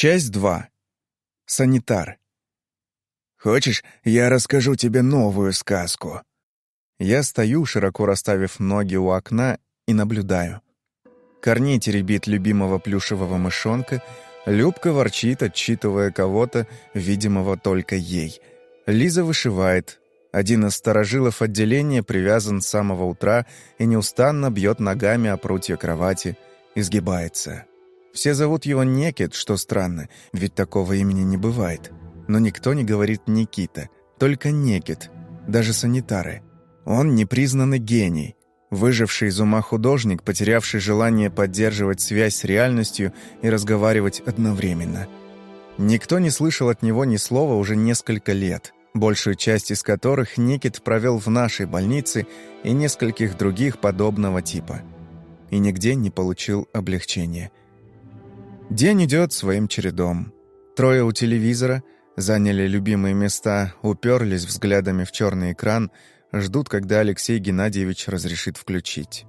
Часть 2. Санитар. «Хочешь, я расскажу тебе новую сказку?» Я стою, широко расставив ноги у окна, и наблюдаю. Корней теребит любимого плюшевого мышонка, Любка ворчит, отчитывая кого-то, видимого только ей. Лиза вышивает. Один из сторожилов отделения привязан с самого утра и неустанно бьет ногами о прутья кровати, изгибается. Все зовут его Некит, что странно, ведь такого имени не бывает. Но никто не говорит Никита, только Некит, даже санитары. Он непризнанный гений, выживший из ума художник, потерявший желание поддерживать связь с реальностью и разговаривать одновременно. Никто не слышал от него ни слова уже несколько лет, большую часть из которых Никит провел в нашей больнице и нескольких других подобного типа. И нигде не получил облегчения – День идет своим чередом. Трое у телевизора заняли любимые места, уперлись взглядами в черный экран, ждут, когда Алексей Геннадьевич разрешит включить.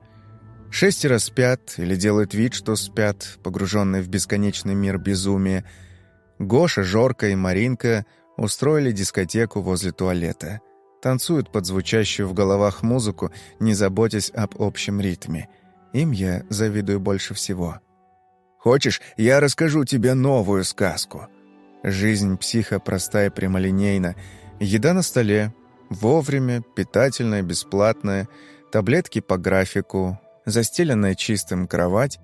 Шестеро спят или делают вид, что спят, погруженные в бесконечный мир безумия. Гоша, Жорка и Маринка устроили дискотеку возле туалета. Танцуют под звучащую в головах музыку, не заботясь об общем ритме. Им я завидую больше всего. Хочешь, я расскажу тебе новую сказку?» Жизнь психа простая и прямолинейна. Еда на столе, вовремя, питательная, бесплатная, таблетки по графику, застеленная чистым кровать.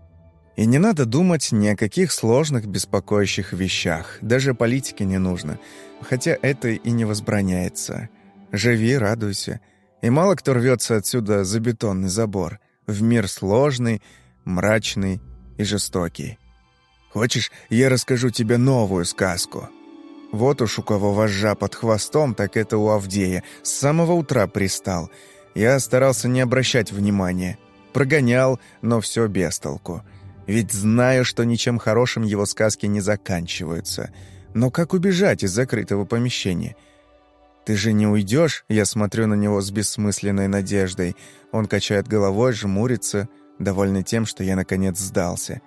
И не надо думать ни о каких сложных, беспокоящих вещах. Даже политики не нужно. Хотя это и не возбраняется. Живи, радуйся. И мало кто рвется отсюда за бетонный забор. В мир сложный, мрачный, и жестокий. Хочешь, я расскажу тебе новую сказку? Вот уж у кого вожжа под хвостом, так это у Авдея. С самого утра пристал. Я старался не обращать внимания. Прогонял, но все без толку. Ведь знаю, что ничем хорошим его сказки не заканчиваются. Но как убежать из закрытого помещения? «Ты же не уйдешь?» Я смотрю на него с бессмысленной надеждой. Он качает головой, жмурится – довольный тем, что я наконец сдался.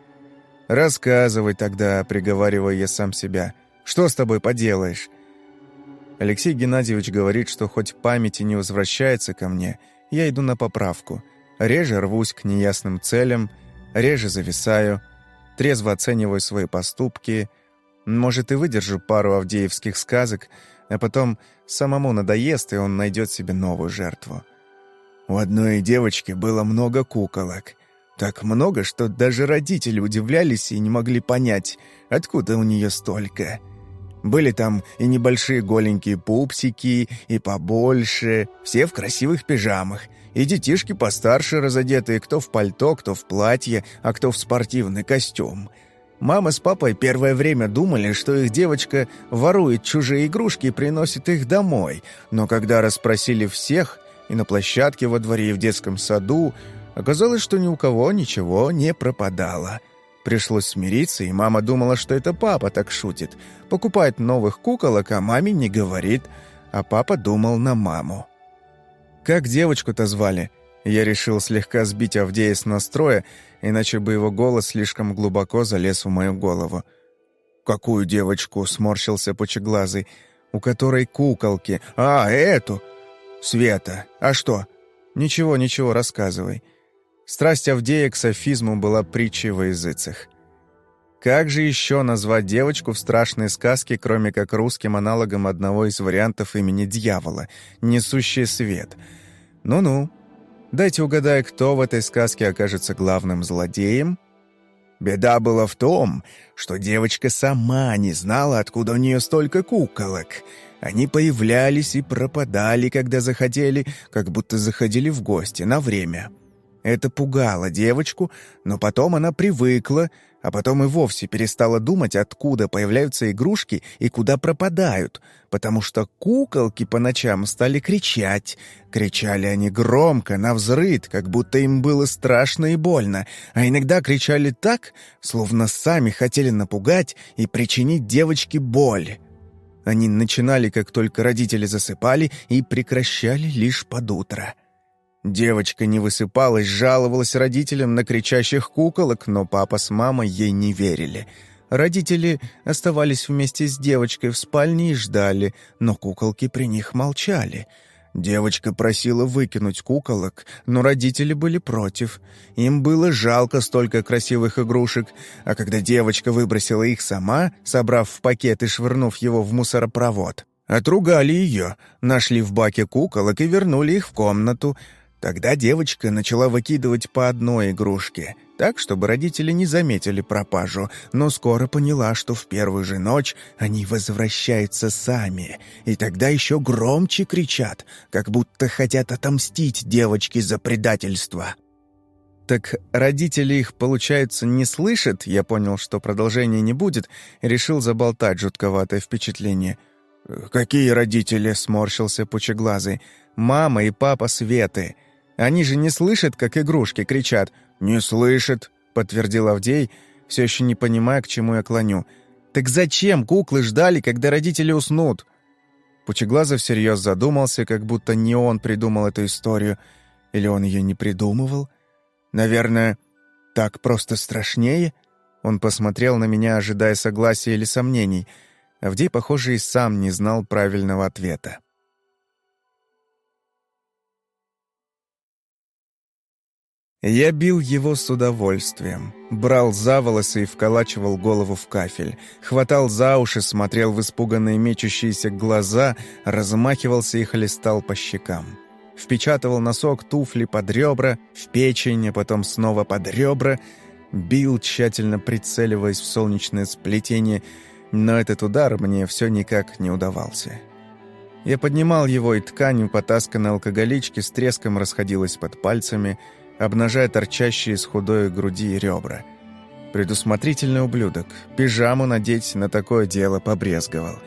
«Рассказывай тогда», — приговариваю я сам себя. «Что с тобой поделаешь?» Алексей Геннадьевич говорит, что хоть память и не возвращается ко мне, я иду на поправку. Реже рвусь к неясным целям, реже зависаю, трезво оцениваю свои поступки. Может, и выдержу пару авдеевских сказок, а потом самому надоест, и он найдет себе новую жертву. У одной девочки было много куколок. Так много, что даже родители удивлялись и не могли понять, откуда у нее столько. Были там и небольшие голенькие пупсики, и побольше, все в красивых пижамах, и детишки постарше разодетые, кто в пальто, кто в платье, а кто в спортивный костюм. Мама с папой первое время думали, что их девочка ворует чужие игрушки и приносит их домой, но когда расспросили всех, и на площадке во дворе, и в детском саду, Оказалось, что ни у кого ничего не пропадало. Пришлось смириться, и мама думала, что это папа так шутит. Покупает новых куколок, а маме не говорит. А папа думал на маму. Как девочку-то звали? Я решил слегка сбить Авдея с настроя, иначе бы его голос слишком глубоко залез в мою голову. «Какую девочку?» — сморщился пучеглазый. «У которой куколки. А, эту!» «Света. А что?» «Ничего, ничего, рассказывай». Страсть Авдея к софизму была притчей во языцах. Как же еще назвать девочку в страшной сказке, кроме как русским аналогом одного из вариантов имени дьявола, несущий свет? Ну-ну. Дайте угадаю, кто в этой сказке окажется главным злодеем? Беда была в том, что девочка сама не знала, откуда у нее столько куколок. Они появлялись и пропадали, когда захотели, как будто заходили в гости на время. — это пугало девочку, но потом она привыкла, а потом и вовсе перестала думать, откуда появляются игрушки и куда пропадают, потому что куколки по ночам стали кричать. Кричали они громко, навзрыд, как будто им было страшно и больно, а иногда кричали так, словно сами хотели напугать и причинить девочке боль. Они начинали, как только родители засыпали, и прекращали лишь под утро. Девочка не высыпалась, жаловалась родителям на кричащих куколок, но папа с мамой ей не верили. Родители оставались вместе с девочкой в спальне и ждали, но куколки при них молчали. Девочка просила выкинуть куколок, но родители были против. Им было жалко столько красивых игрушек, а когда девочка выбросила их сама, собрав в пакет и швырнув его в мусоропровод, отругали ее, нашли в баке куколок и вернули их в комнату. Тогда девочка начала выкидывать по одной игрушке — так, чтобы родители не заметили пропажу, но скоро поняла, что в первую же ночь они возвращаются сами, и тогда еще громче кричат, как будто хотят отомстить девочке за предательство. Так родители их, получается, не слышат? Я понял, что продолжения не будет, решил заболтать жутковатое впечатление. «Какие родители?» — сморщился пучеглазый. «Мама и папа Светы. Они же не слышат, как игрушки кричат «Не слышит», — подтвердил Авдей, все еще не понимая, к чему я клоню. «Так зачем куклы ждали, когда родители уснут?» Пучеглазов всерьез задумался, как будто не он придумал эту историю. Или он ее не придумывал? Наверное, так просто страшнее? Он посмотрел на меня, ожидая согласия или сомнений. Авдей, похоже, и сам не знал правильного ответа. Я бил его с удовольствием. Брал за волосы и вколачивал голову в кафель. Хватал за уши, смотрел в испуганные мечущиеся глаза, размахивался и хлестал по щекам. Впечатывал носок туфли под ребра, в печень, а потом снова под ребра. Бил, тщательно прицеливаясь в солнечное сплетение, но этот удар мне все никак не удавался. Я поднимал его, и ткань, потасканной алкоголички, с треском расходилась под пальцами — обнажая торчащие из худой груди ребра. Предусмотрительный ублюдок. Пижаму надеть на такое дело побрезговал.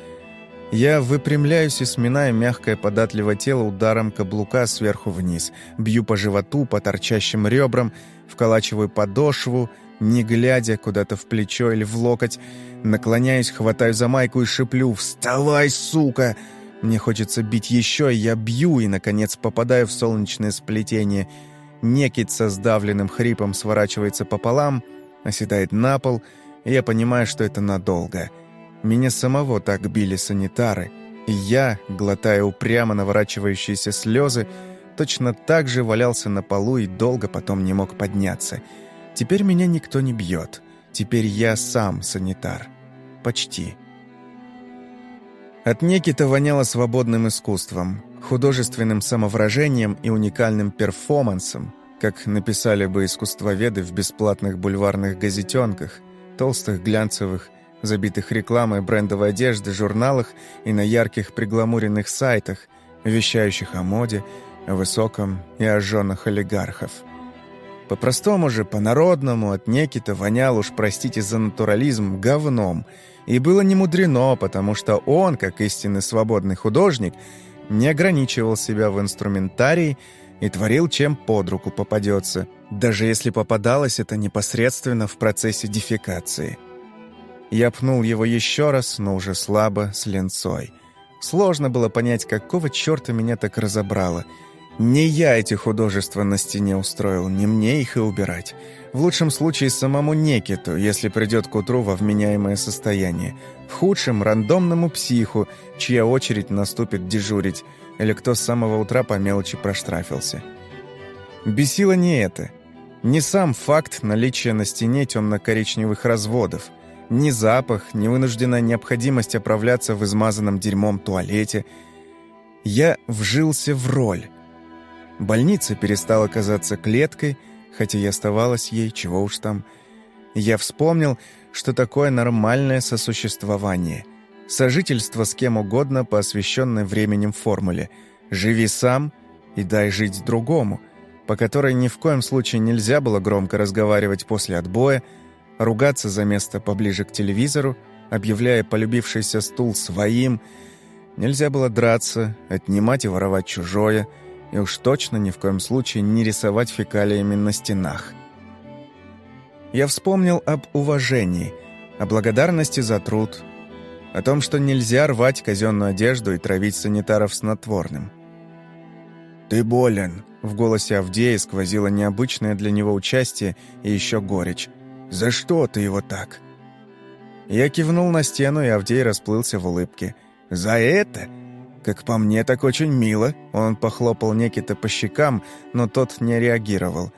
Я выпрямляюсь и сминаю мягкое податливое тело ударом каблука сверху вниз. Бью по животу, по торчащим ребрам, вколачиваю подошву, не глядя куда-то в плечо или в локоть. Наклоняюсь, хватаю за майку и шиплю «Вставай, сука!» Мне хочется бить еще, и я бью, и, наконец, попадаю в солнечное сплетение – Некит со сдавленным хрипом сворачивается пополам, оседает на пол, и я понимаю, что это надолго. Меня самого так били санитары, и я, глотая упрямо наворачивающиеся слезы, точно так же валялся на полу и долго потом не мог подняться. Теперь меня никто не бьет. Теперь я сам санитар. Почти. От Некита воняло свободным искусством художественным самовыражением и уникальным перформансом, как написали бы искусствоведы в бесплатных бульварных газетенках, толстых глянцевых, забитых рекламой брендовой одежды журналах и на ярких пригламуренных сайтах, вещающих о моде, о высоком и о женах олигархов. По-простому же, по-народному, от Некита вонял уж, простите за натурализм, говном. И было не мудрено, потому что он, как истинный свободный художник, не ограничивал себя в инструментарии и творил, чем под руку попадется, даже если попадалось это непосредственно в процессе дефекации. Я пнул его еще раз, но уже слабо, с ленцой. Сложно было понять, какого черта меня так разобрало. Не я эти художества на стене устроил, не мне их и убирать. В лучшем случае самому Некиту, если придет к утру во вменяемое состояние. В худшем – рандомному психу, чья очередь наступит дежурить, или кто с самого утра по мелочи проштрафился. Бесило не это. Не сам факт наличия на стене темно-коричневых разводов, ни запах, ни вынужденная необходимость оправляться в измазанном дерьмом туалете. Я вжился в роль. Больница перестала казаться клеткой – хотя и оставалось ей, чего уж там. Я вспомнил, что такое нормальное сосуществование. Сожительство с кем угодно по освещенной временем формуле. «Живи сам и дай жить другому», по которой ни в коем случае нельзя было громко разговаривать после отбоя, ругаться за место поближе к телевизору, объявляя полюбившийся стул своим, нельзя было драться, отнимать и воровать чужое – и уж точно ни в коем случае не рисовать фекалиями на стенах. Я вспомнил об уважении, о благодарности за труд, о том, что нельзя рвать казенную одежду и травить санитаров снотворным. «Ты болен», — в голосе Авдея сквозило необычное для него участие и еще горечь. «За что ты его так?» Я кивнул на стену, и Авдей расплылся в улыбке. «За это?» «Как по мне, так очень мило». Он похлопал Некита по щекам, но тот не реагировал.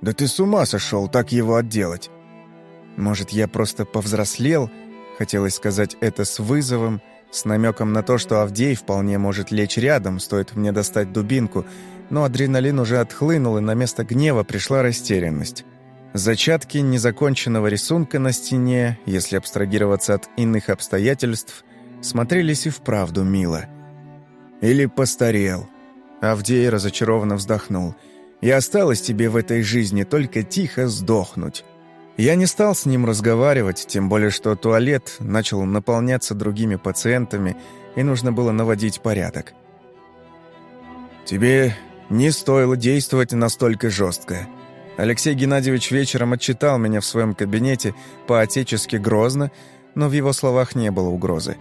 «Да ты с ума сошел так его отделать!» «Может, я просто повзрослел?» Хотелось сказать это с вызовом, с намеком на то, что Авдей вполне может лечь рядом, стоит мне достать дубинку, но адреналин уже отхлынул, и на место гнева пришла растерянность. Зачатки незаконченного рисунка на стене, если абстрагироваться от иных обстоятельств, смотрелись и вправду мило. «Или постарел». Авдей разочарованно вздохнул. «И осталось тебе в этой жизни только тихо сдохнуть». Я не стал с ним разговаривать, тем более что туалет начал наполняться другими пациентами, и нужно было наводить порядок. «Тебе не стоило действовать настолько жестко», Алексей Геннадьевич вечером отчитал меня в своем кабинете по-отечески грозно, но в его словах не было угрозы.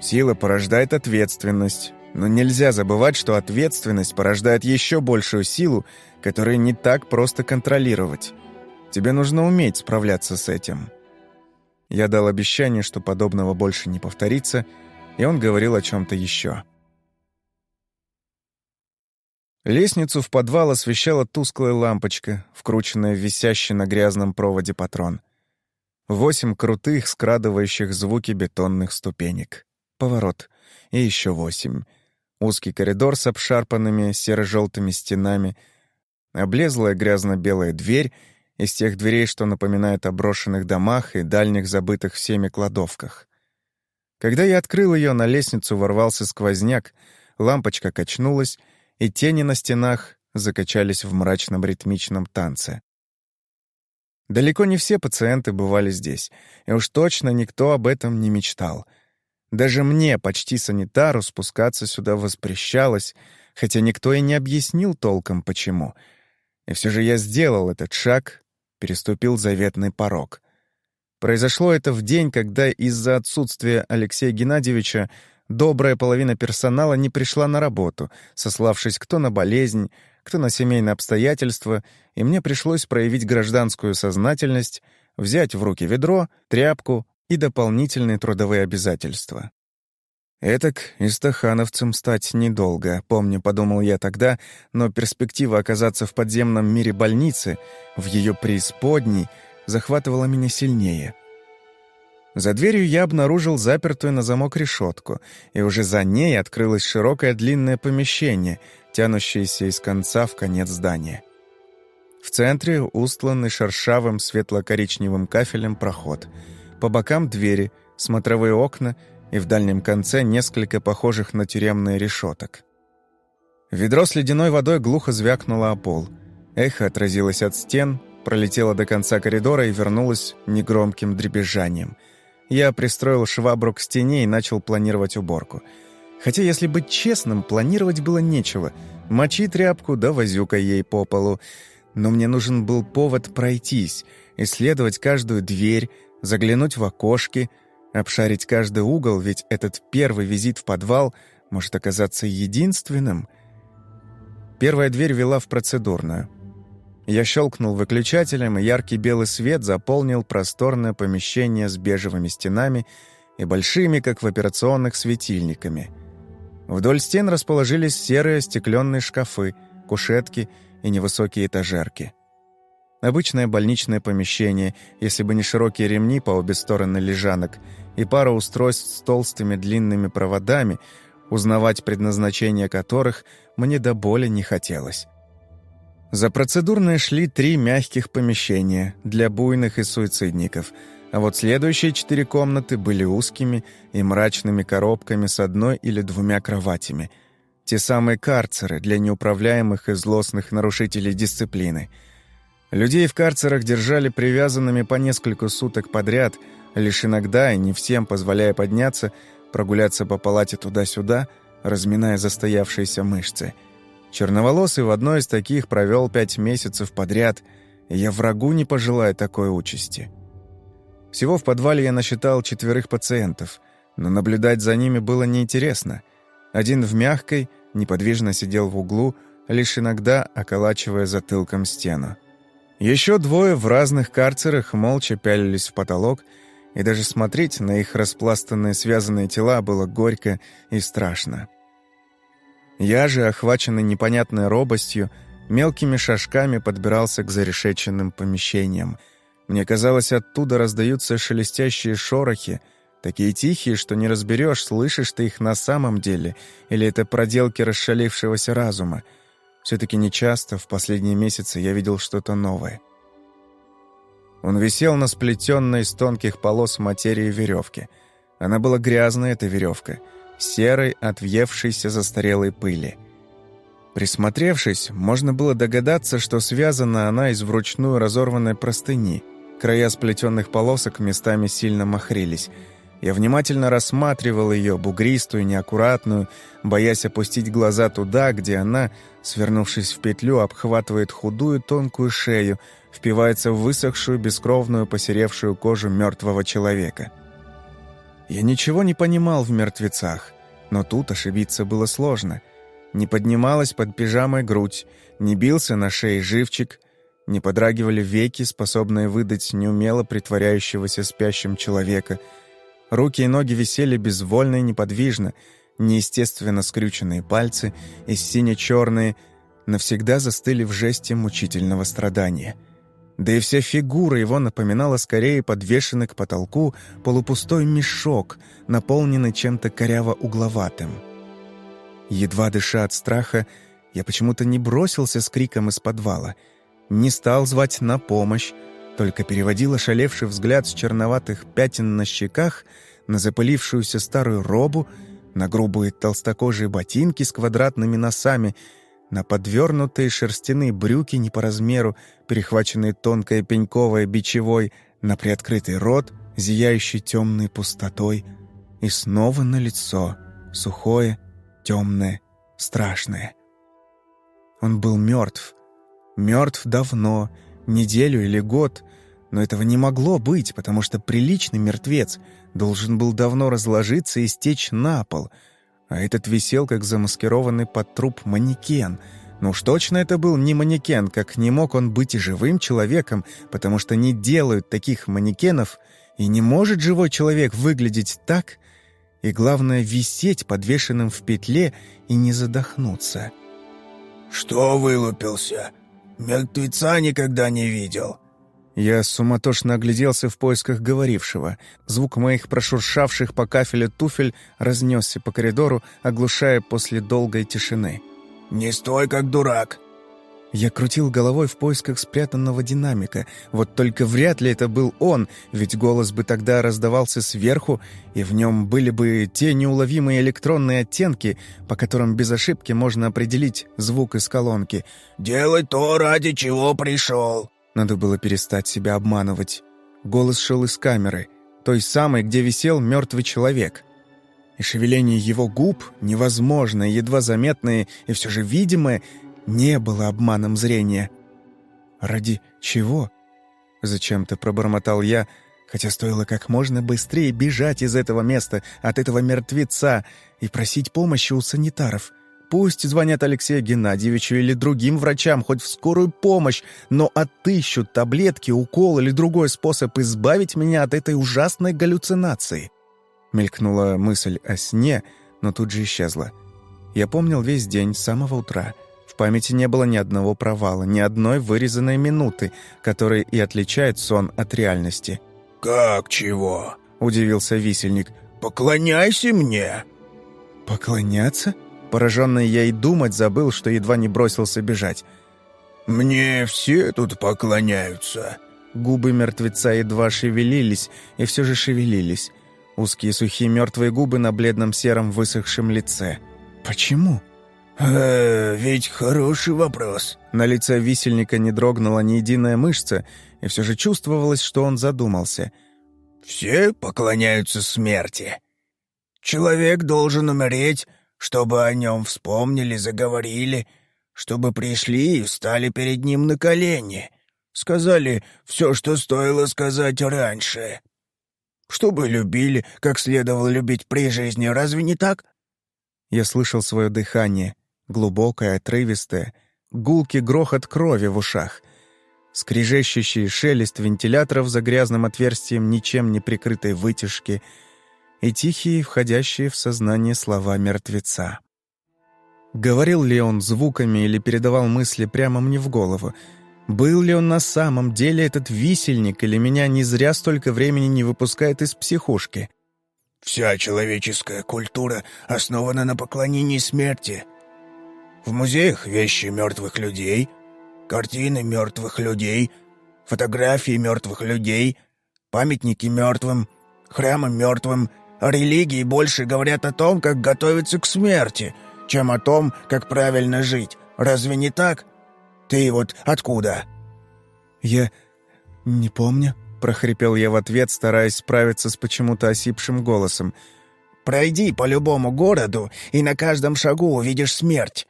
«Сила порождает ответственность, но нельзя забывать, что ответственность порождает еще большую силу, которую не так просто контролировать. Тебе нужно уметь справляться с этим». Я дал обещание, что подобного больше не повторится, и он говорил о чем-то еще. Лестницу в подвал освещала тусклая лампочка, вкрученная в висящий на грязном проводе патрон. Восемь крутых, скрадывающих звуки бетонных ступенек. Поворот. И еще восемь. Узкий коридор с обшарпанными серо-желтыми стенами. Облезлая грязно-белая дверь из тех дверей, что напоминают о брошенных домах и дальних забытых всеми кладовках. Когда я открыл ее, на лестницу ворвался сквозняк, лампочка качнулась — и тени на стенах закачались в мрачном ритмичном танце. Далеко не все пациенты бывали здесь, и уж точно никто об этом не мечтал. Даже мне, почти санитару, спускаться сюда воспрещалось, хотя никто и не объяснил толком, почему. И все же я сделал этот шаг, переступил заветный порог. Произошло это в день, когда из-за отсутствия Алексея Геннадьевича добрая половина персонала не пришла на работу, сославшись кто на болезнь, кто на семейные обстоятельства, и мне пришлось проявить гражданскую сознательность, взять в руки ведро, тряпку и дополнительные трудовые обязательства. Этак истахановцем стать недолго, помню, подумал я тогда, но перспектива оказаться в подземном мире больницы, в ее преисподней, захватывала меня сильнее — за дверью я обнаружил запертую на замок решетку, и уже за ней открылось широкое длинное помещение, тянущееся из конца в конец здания. В центре устланный шершавым светло-коричневым кафелем проход. По бокам двери, смотровые окна и в дальнем конце несколько похожих на тюремные решеток. Ведро с ледяной водой глухо звякнуло о пол. Эхо отразилось от стен, пролетело до конца коридора и вернулось негромким дребезжанием — я пристроил швабру к стене и начал планировать уборку. Хотя, если быть честным, планировать было нечего. Мочи тряпку, да возюка ей по полу. Но мне нужен был повод пройтись, исследовать каждую дверь, заглянуть в окошки, обшарить каждый угол, ведь этот первый визит в подвал может оказаться единственным. Первая дверь вела в процедурную. Я щелкнул выключателем, и яркий белый свет заполнил просторное помещение с бежевыми стенами и большими, как в операционных, светильниками. Вдоль стен расположились серые стекленные шкафы, кушетки и невысокие этажерки. Обычное больничное помещение, если бы не широкие ремни по обе стороны лежанок и пара устройств с толстыми длинными проводами, узнавать предназначение которых мне до боли не хотелось. За процедурные шли три мягких помещения для буйных и суицидников, а вот следующие четыре комнаты были узкими и мрачными коробками с одной или двумя кроватями. Те самые карцеры для неуправляемых и злостных нарушителей дисциплины. Людей в карцерах держали привязанными по несколько суток подряд, лишь иногда, и не всем позволяя подняться, прогуляться по палате туда-сюда, разминая застоявшиеся мышцы — Черноволосый в одной из таких провел пять месяцев подряд, и я врагу не пожелаю такой участи. Всего в подвале я насчитал четверых пациентов, но наблюдать за ними было неинтересно. Один в мягкой, неподвижно сидел в углу, лишь иногда околачивая затылком стену. Еще двое в разных карцерах молча пялились в потолок, и даже смотреть на их распластанные связанные тела было горько и страшно. Я же, охваченный непонятной робостью, мелкими шажками подбирался к зарешеченным помещениям. Мне казалось, оттуда раздаются шелестящие шорохи, такие тихие, что не разберешь, слышишь ты их на самом деле, или это проделки расшалившегося разума. Все-таки нечасто в последние месяцы я видел что-то новое. Он висел на сплетенной из тонких полос материи веревке. Она была грязная, эта веревка, серой от въевшейся застарелой пыли. Присмотревшись, можно было догадаться, что связана она из вручную разорванной простыни. Края сплетенных полосок местами сильно махрились. Я внимательно рассматривал ее, бугристую, неаккуратную, боясь опустить глаза туда, где она, свернувшись в петлю, обхватывает худую тонкую шею, впивается в высохшую, бескровную, посеревшую кожу мертвого человека. Я ничего не понимал в мертвецах, но тут ошибиться было сложно. Не поднималась под пижамой грудь, не бился на шее живчик, не подрагивали веки, способные выдать неумело притворяющегося спящим человека. Руки и ноги висели безвольно и неподвижно, неестественно скрюченные пальцы и сине-черные навсегда застыли в жесте мучительного страдания — да и вся фигура его напоминала скорее подвешенный к потолку полупустой мешок, наполненный чем-то коряво-угловатым. Едва дыша от страха, я почему-то не бросился с криком из подвала, не стал звать на помощь, только переводил ошалевший взгляд с черноватых пятен на щеках на запылившуюся старую робу, на грубые толстокожие ботинки с квадратными носами — на подвернутые шерстяные брюки не по размеру, перехваченные тонкой пеньковой бичевой, на приоткрытый рот, зияющий темной пустотой, и снова на лицо, сухое, темное, страшное. Он был мертв. Мертв давно, неделю или год, но этого не могло быть, потому что приличный мертвец должен был давно разложиться и стечь на пол — а этот висел, как замаскированный под труп манекен. Ну уж точно это был не манекен, как не мог он быть и живым человеком, потому что не делают таких манекенов, и не может живой человек выглядеть так, и главное, висеть подвешенным в петле и не задохнуться. «Что вылупился? Мертвеца никогда не видел», я суматошно огляделся в поисках говорившего. Звук моих прошуршавших по кафелю туфель разнесся по коридору, оглушая после долгой тишины. «Не стой, как дурак!» Я крутил головой в поисках спрятанного динамика. Вот только вряд ли это был он, ведь голос бы тогда раздавался сверху, и в нем были бы те неуловимые электронные оттенки, по которым без ошибки можно определить звук из колонки. «Делай то, ради чего пришел!» Надо было перестать себя обманывать. Голос шел из камеры, той самой, где висел мертвый человек. И шевеление его губ, невозможное, едва заметное и все же видимое, не было обманом зрения. «Ради чего?» — зачем-то пробормотал я, хотя стоило как можно быстрее бежать из этого места, от этого мертвеца, и просить помощи у санитаров. Пусть звонят Алексею Геннадьевичу или другим врачам, хоть в скорую помощь, но отыщут таблетки, укол или другой способ избавить меня от этой ужасной галлюцинации. Мелькнула мысль о сне, но тут же исчезла. Я помнил весь день с самого утра. В памяти не было ни одного провала, ни одной вырезанной минуты, которая и отличает сон от реальности. «Как чего?» — удивился висельник. «Поклоняйся мне!» «Поклоняться?» Пораженный я и думать забыл, что едва не бросился бежать. «Мне все тут поклоняются». Губы мертвеца едва шевелились, и все же шевелились. Узкие сухие мертвые губы на бледном сером высохшем лице. «Почему?» «Э, ведь хороший вопрос». На лице висельника не дрогнула ни единая мышца, и все же чувствовалось, что он задумался. «Все поклоняются смерти. Человек должен умереть, чтобы о нем вспомнили, заговорили, чтобы пришли и встали перед ним на колени, сказали все, что стоило сказать раньше. Чтобы любили, как следовало любить при жизни, разве не так? Я слышал свое дыхание, глубокое, отрывистое, гулкий грохот крови в ушах. скрежещущий шелест вентиляторов за грязным отверстием ничем не прикрытой вытяжки и тихие, входящие в сознание слова мертвеца. Говорил ли он звуками или передавал мысли прямо мне в голову? Был ли он на самом деле этот висельник, или меня не зря столько времени не выпускает из психушки? «Вся человеческая культура основана на поклонении смерти. В музеях вещи мертвых людей, картины мертвых людей, фотографии мертвых людей, памятники мертвым, храмы мертвым, а религии больше говорят о том, как готовиться к смерти, чем о том, как правильно жить. Разве не так? Ты вот откуда?» «Я не помню», — прохрипел я в ответ, стараясь справиться с почему-то осипшим голосом. «Пройди по любому городу, и на каждом шагу увидишь смерть.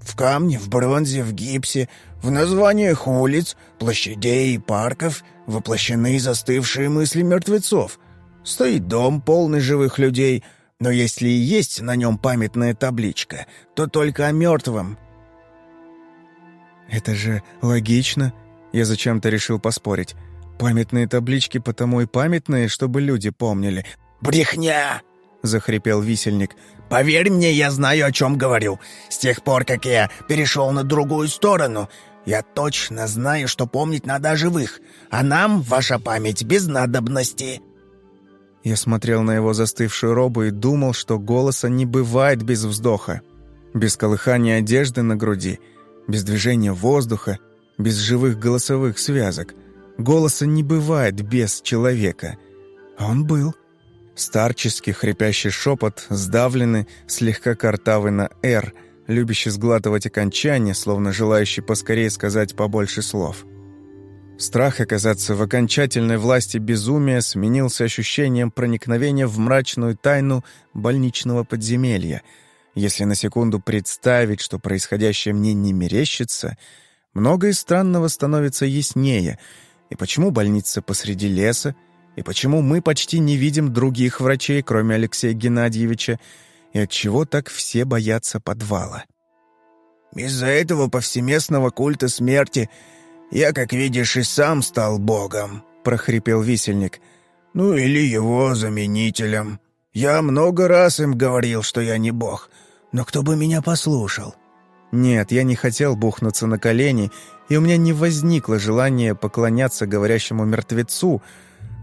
В камне, в бронзе, в гипсе, в названиях улиц, площадей и парков воплощены застывшие мысли мертвецов. Стоит дом, полный живых людей, но если и есть на нем памятная табличка, то только о мертвом». «Это же логично», — я зачем-то решил поспорить. «Памятные таблички потому и памятные, чтобы люди помнили». «Брехня!» — захрипел висельник. «Поверь мне, я знаю, о чем говорю. С тех пор, как я перешел на другую сторону, я точно знаю, что помнить надо о живых, а нам ваша память без надобности». Я смотрел на его застывшую робу и думал, что голоса не бывает без вздоха, без колыхания одежды на груди, без движения воздуха, без живых голосовых связок. Голоса не бывает без человека. А он был. Старческий хрипящий шепот, сдавленный, слегка картавый на «р», любящий сглатывать окончания, словно желающий поскорее сказать побольше слов. Страх оказаться в окончательной власти безумия сменился ощущением проникновения в мрачную тайну больничного подземелья. Если на секунду представить, что происходящее мне не мерещится, многое странного становится яснее. И почему больница посреди леса, и почему мы почти не видим других врачей, кроме Алексея Геннадьевича, и от чего так все боятся подвала? Из-за этого повсеместного культа смерти я, как видишь, и сам стал богом, прохрипел висельник. Ну или его заменителем. Я много раз им говорил, что я не бог, но кто бы меня послушал? Нет, я не хотел бухнуться на колени, и у меня не возникло желания поклоняться говорящему мертвецу,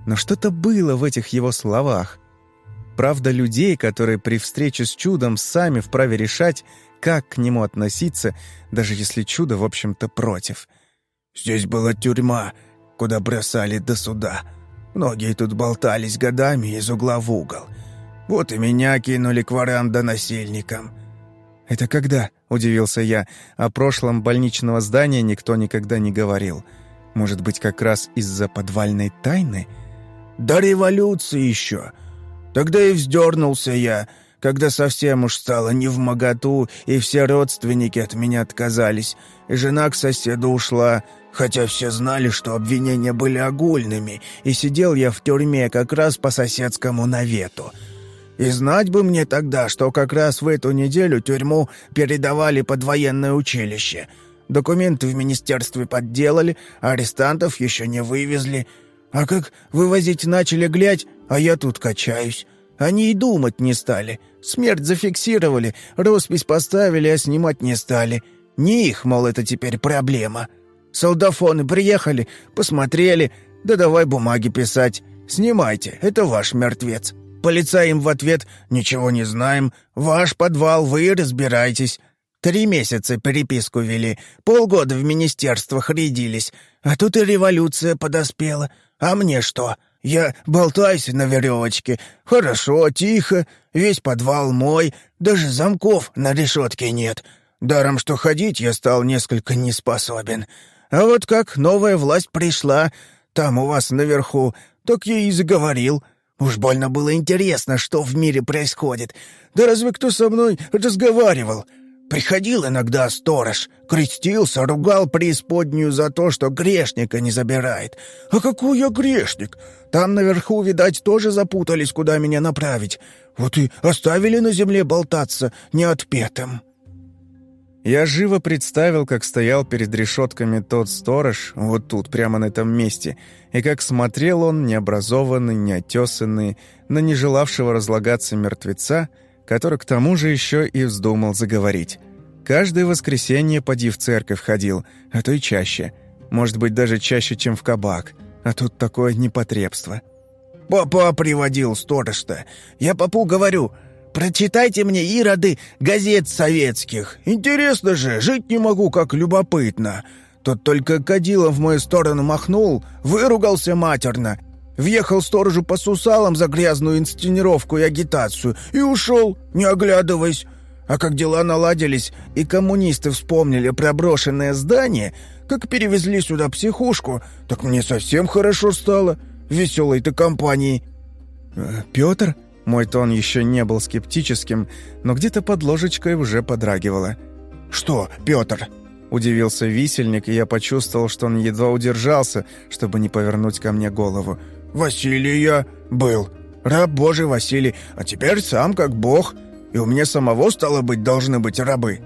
но что-то было в этих его словах. Правда, людей, которые при встрече с чудом сами вправе решать, как к нему относиться, даже если чудо, в общем-то, против. «Здесь была тюрьма, куда бросали до суда. Многие тут болтались годами из угла в угол. Вот и меня кинули к ворам-донасильникам». «Это когда?» – удивился я. О прошлом больничного здания никто никогда не говорил. «Может быть, как раз из-за подвальной тайны?» До революции еще. Тогда и вздернулся я, когда совсем уж стало не в моготу, и все родственники от меня отказались, и жена к соседу ушла, хотя все знали, что обвинения были огульными, и сидел я в тюрьме как раз по соседскому навету. И знать бы мне тогда, что как раз в эту неделю тюрьму передавали под военное училище. Документы в министерстве подделали, арестантов еще не вывезли — а как вывозить начали глядь, а я тут качаюсь. Они и думать не стали. Смерть зафиксировали, роспись поставили, а снимать не стали. Не их, мол, это теперь проблема. Солдафоны приехали, посмотрели, да давай бумаги писать. Снимайте, это ваш мертвец. Полицай им в ответ «Ничего не знаем, ваш подвал, вы разбирайтесь». Три месяца переписку вели, полгода в министерствах рядились, а тут и революция подоспела. А мне что? Я болтаюсь на веревочке. Хорошо, тихо, весь подвал мой, даже замков на решетке нет. Даром, что ходить я стал несколько неспособен. А вот как новая власть пришла, там у вас наверху, так я и заговорил. Уж больно было интересно, что в мире происходит. Да разве кто со мной разговаривал?» Приходил иногда сторож, крестился, ругал преисподнюю за то, что грешника не забирает. А какой я грешник? Там наверху, видать, тоже запутались, куда меня направить. Вот и оставили на земле болтаться неотпетым. Я живо представил, как стоял перед решетками тот сторож, вот тут, прямо на этом месте, и как смотрел он, необразованный, неотесанный, на не желавшего разлагаться мертвеца, который к тому же еще и вздумал заговорить. Каждое воскресенье поди в церковь ходил, а то и чаще. Может быть, даже чаще, чем в кабак. А тут такое непотребство. «Папа приводил сторож-то. Я папу говорю, Прочитайте мне, ироды, газет советских. Интересно же, жить не могу, как любопытно. Тот только кадилом в мою сторону махнул, выругался матерно, въехал сторожу по сусалам за грязную инсценировку и агитацию и ушел, не оглядываясь. А как дела наладились, и коммунисты вспомнили про брошенное здание, как перевезли сюда психушку, так мне совсем хорошо стало. Веселой-то компании. Э, «Петр?» Мой тон еще не был скептическим, но где-то под ложечкой уже подрагивало. «Что, Петр?» – удивился висельник, и я почувствовал, что он едва удержался, чтобы не повернуть ко мне голову. «Василий я был. Раб Божий Василий, а теперь сам как бог. И у меня самого, стало быть, должны быть рабы».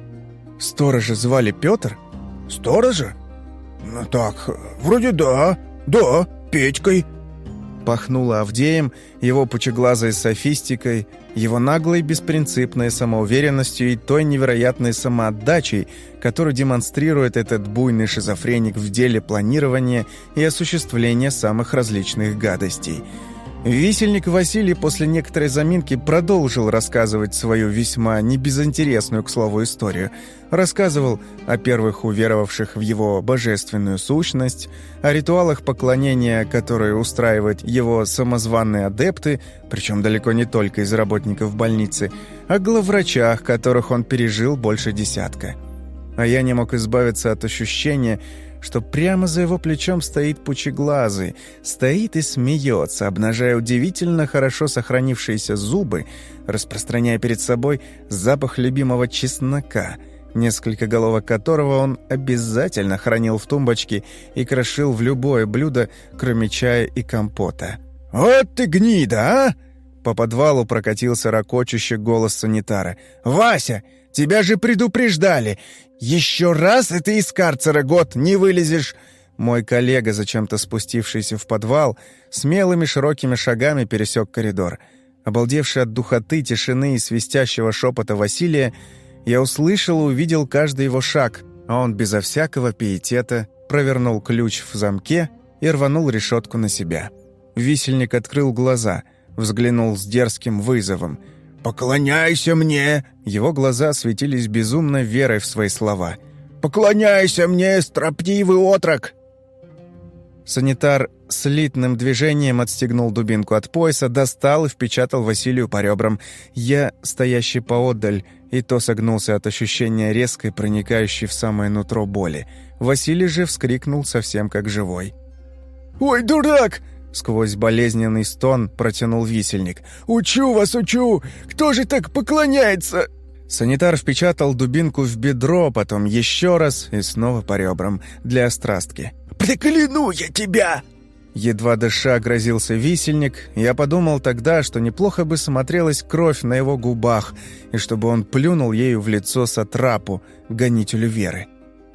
«Сторожа звали Петр?» «Сторожа? Ну так, вроде да, да, Петькой». Пахнуло Авдеем, его пучеглазой софистикой, его наглой беспринципной самоуверенностью и той невероятной самоотдачей, которую демонстрирует этот буйный шизофреник в деле планирования и осуществления самых различных гадостей – Висельник Василий после некоторой заминки продолжил рассказывать свою весьма небезынтересную, к слову, историю. Рассказывал о первых уверовавших в его божественную сущность, о ритуалах поклонения, которые устраивают его самозванные адепты, причем далеко не только из работников больницы, о главврачах, которых он пережил больше десятка. А я не мог избавиться от ощущения, что прямо за его плечом стоит пучеглазый, стоит и смеется, обнажая удивительно хорошо сохранившиеся зубы, распространяя перед собой запах любимого чеснока, несколько головок которого он обязательно хранил в тумбочке и крошил в любое блюдо, кроме чая и компота. «Вот ты гнида, а!» По подвалу прокатился ракочущий голос санитара. «Вася, тебя же предупреждали! «Еще раз, и ты из карцера год не вылезешь!» Мой коллега, зачем-то спустившийся в подвал, смелыми широкими шагами пересек коридор. Обалдевший от духоты, тишины и свистящего шепота Василия, я услышал и увидел каждый его шаг, а он безо всякого пиетета провернул ключ в замке и рванул решетку на себя. Висельник открыл глаза, взглянул с дерзким вызовом — «Поклоняйся мне!» Его глаза светились безумной верой в свои слова. «Поклоняйся мне, строптивый отрок!» Санитар слитным движением отстегнул дубинку от пояса, достал и впечатал Василию по ребрам. Я, стоящий поодаль, и то согнулся от ощущения резкой, проникающей в самое нутро боли. Василий же вскрикнул совсем как живой. «Ой, дурак!» Сквозь болезненный стон протянул висельник. «Учу вас, учу! Кто же так поклоняется?» Санитар впечатал дубинку в бедро, потом еще раз и снова по ребрам, для острастки. «Прикляну я тебя!» Едва дыша грозился висельник, я подумал тогда, что неплохо бы смотрелась кровь на его губах, и чтобы он плюнул ею в лицо Сатрапу, гонителю веры.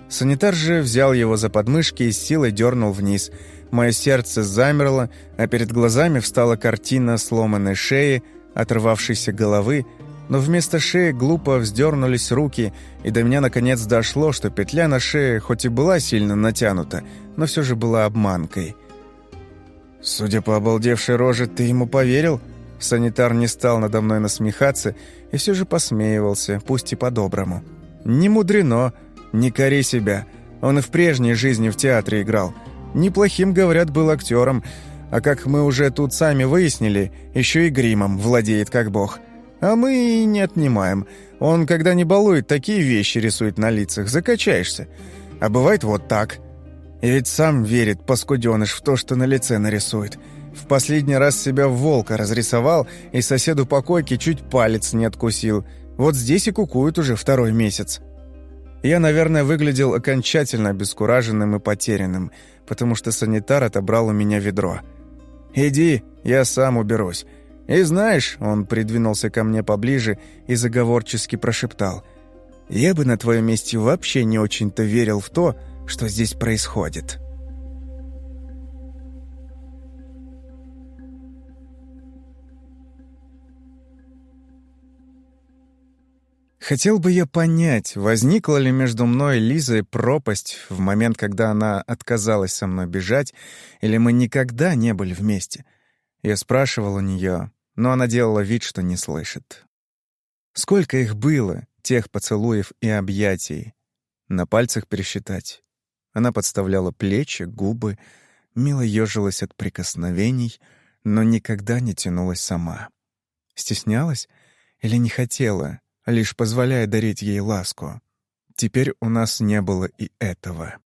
Санитар же взял его за подмышки и с силой дернул вниз – Мое сердце замерло, а перед глазами встала картина сломанной шеи, оторвавшейся головы, но вместо шеи глупо вздернулись руки, и до меня наконец дошло, что петля на шее хоть и была сильно натянута, но все же была обманкой. «Судя по обалдевшей роже, ты ему поверил?» Санитар не стал надо мной насмехаться и все же посмеивался, пусть и по-доброму. «Не мудрено, не кори себя. Он и в прежней жизни в театре играл». Неплохим, говорят, был актером, а как мы уже тут сами выяснили, еще и гримом владеет как бог. А мы и не отнимаем. Он, когда не балует, такие вещи рисует на лицах, закачаешься. А бывает вот так. И ведь сам верит, паскуденыш, в то, что на лице нарисует. В последний раз себя в волка разрисовал, и соседу по койке чуть палец не откусил. Вот здесь и кукует уже второй месяц. Я, наверное, выглядел окончательно обескураженным и потерянным – потому что санитар отобрал у меня ведро. «Иди, я сам уберусь». И знаешь, он придвинулся ко мне поближе и заговорчески прошептал. Я бы на твоем месте вообще не очень-то верил в то, что здесь происходит». Хотел бы я понять, возникла ли между мной и Лизой пропасть в момент, когда она отказалась со мной бежать, или мы никогда не были вместе. Я спрашивал у нее, но она делала вид, что не слышит. Сколько их было, тех поцелуев и объятий? На пальцах пересчитать. Она подставляла плечи, губы, мило ёжилась от прикосновений, но никогда не тянулась сама. Стеснялась или не хотела, лишь позволяя дарить ей ласку. Теперь у нас не было и этого.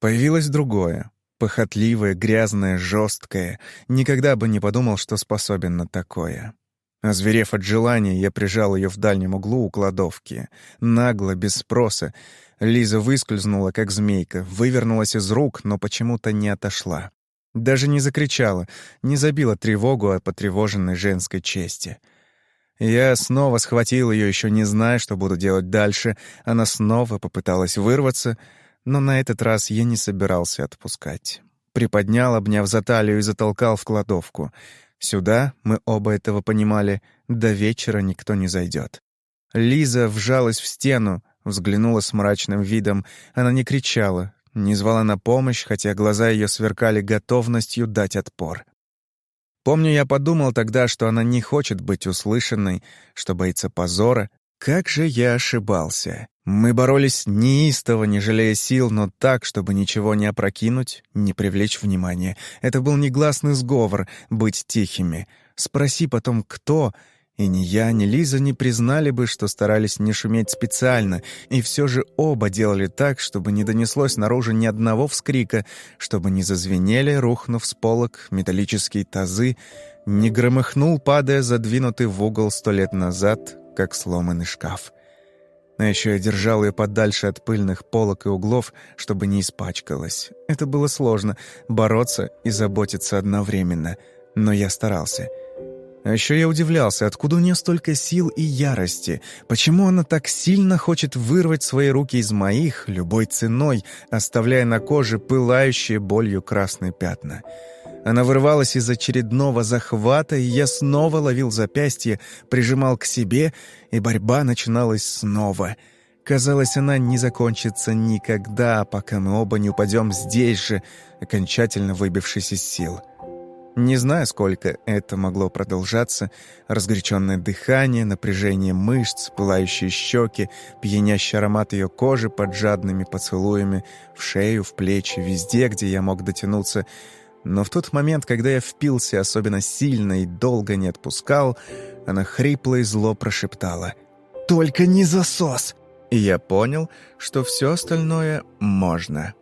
Появилось другое, похотливое, грязное, жесткое. Никогда бы не подумал, что способен на такое. Озверев от желания, я прижал ее в дальнем углу у кладовки. Нагло, без спроса. Лиза выскользнула, как змейка, вывернулась из рук, но почему-то не отошла. Даже не закричала, не забила тревогу о потревоженной женской чести — я снова схватил ее, еще не зная, что буду делать дальше. Она снова попыталась вырваться, но на этот раз я не собирался отпускать. Приподнял, обняв за талию и затолкал в кладовку. Сюда, мы оба этого понимали, до вечера никто не зайдет. Лиза вжалась в стену, взглянула с мрачным видом. Она не кричала, не звала на помощь, хотя глаза ее сверкали готовностью дать отпор. Помню, я подумал тогда, что она не хочет быть услышанной, что боится позора. Как же я ошибался. Мы боролись неистово, не жалея сил, но так, чтобы ничего не опрокинуть, не привлечь внимания. Это был негласный сговор — быть тихими. Спроси потом, кто, и ни я, ни Лиза не признали бы, что старались не шуметь специально, и все же оба делали так, чтобы не донеслось наружу ни одного вскрика, чтобы не зазвенели, рухнув с полок, металлические тазы, не громыхнул, падая задвинутый в угол сто лет назад, как сломанный шкаф. А еще я держал ее подальше от пыльных полок и углов, чтобы не испачкалась. Это было сложно — бороться и заботиться одновременно. Но я старался — а еще я удивлялся, откуда у нее столько сил и ярости, почему она так сильно хочет вырвать свои руки из моих любой ценой, оставляя на коже пылающие болью красные пятна. Она вырвалась из очередного захвата, и я снова ловил запястье, прижимал к себе, и борьба начиналась снова. Казалось, она не закончится никогда, пока мы оба не упадем здесь же, окончательно выбившись из сил. — не знаю, сколько это могло продолжаться. Разгоряченное дыхание, напряжение мышц, пылающие щеки, пьянящий аромат ее кожи под жадными поцелуями, в шею, в плечи, везде, где я мог дотянуться. Но в тот момент, когда я впился особенно сильно и долго не отпускал, она хрипло и зло прошептала «Только не засос!» И я понял, что все остальное можно.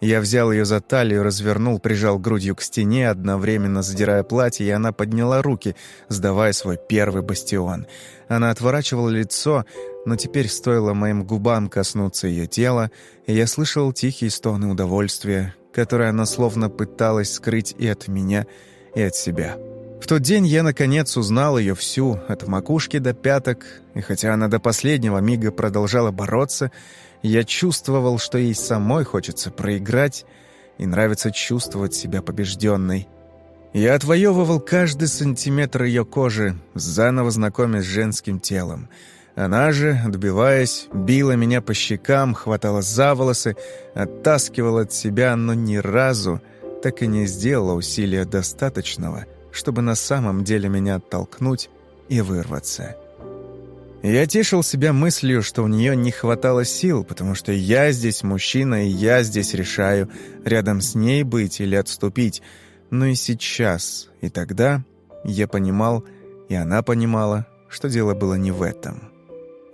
Я взял ее за талию, развернул, прижал грудью к стене, одновременно задирая платье, и она подняла руки, сдавая свой первый бастион. Она отворачивала лицо, но теперь стоило моим губам коснуться ее тела, и я слышал тихие стоны удовольствия, которые она словно пыталась скрыть и от меня, и от себя. В тот день я, наконец, узнал ее всю, от макушки до пяток, и хотя она до последнего мига продолжала бороться, я чувствовал, что ей самой хочется проиграть, и нравится чувствовать себя побежденной. Я отвоевывал каждый сантиметр ее кожи, заново знакомясь с женским телом. Она же, отбиваясь, била меня по щекам, хватала за волосы, оттаскивала от себя, но ни разу так и не сделала усилия достаточного, чтобы на самом деле меня оттолкнуть и вырваться. Я тешил себя мыслью, что у нее не хватало сил, потому что я здесь мужчина, и я здесь решаю, рядом с ней быть или отступить. Но и сейчас, и тогда я понимал, и она понимала, что дело было не в этом.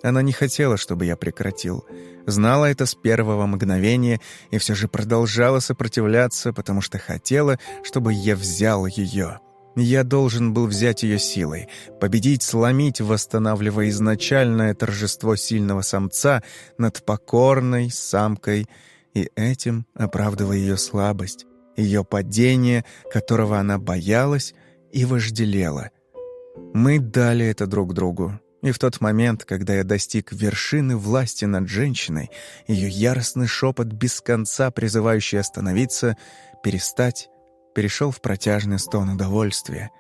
Она не хотела, чтобы я прекратил. Знала это с первого мгновения и все же продолжала сопротивляться, потому что хотела, чтобы я взял ее. Я должен был взять ее силой, победить, сломить, восстанавливая изначальное торжество сильного самца над покорной самкой и этим оправдывая ее слабость, ее падение, которого она боялась и вожделела. Мы дали это друг другу. И в тот момент, когда я достиг вершины власти над женщиной, ее яростный шепот без конца, призывающий остановиться, перестать, перешел в протяжный стон удовольствия,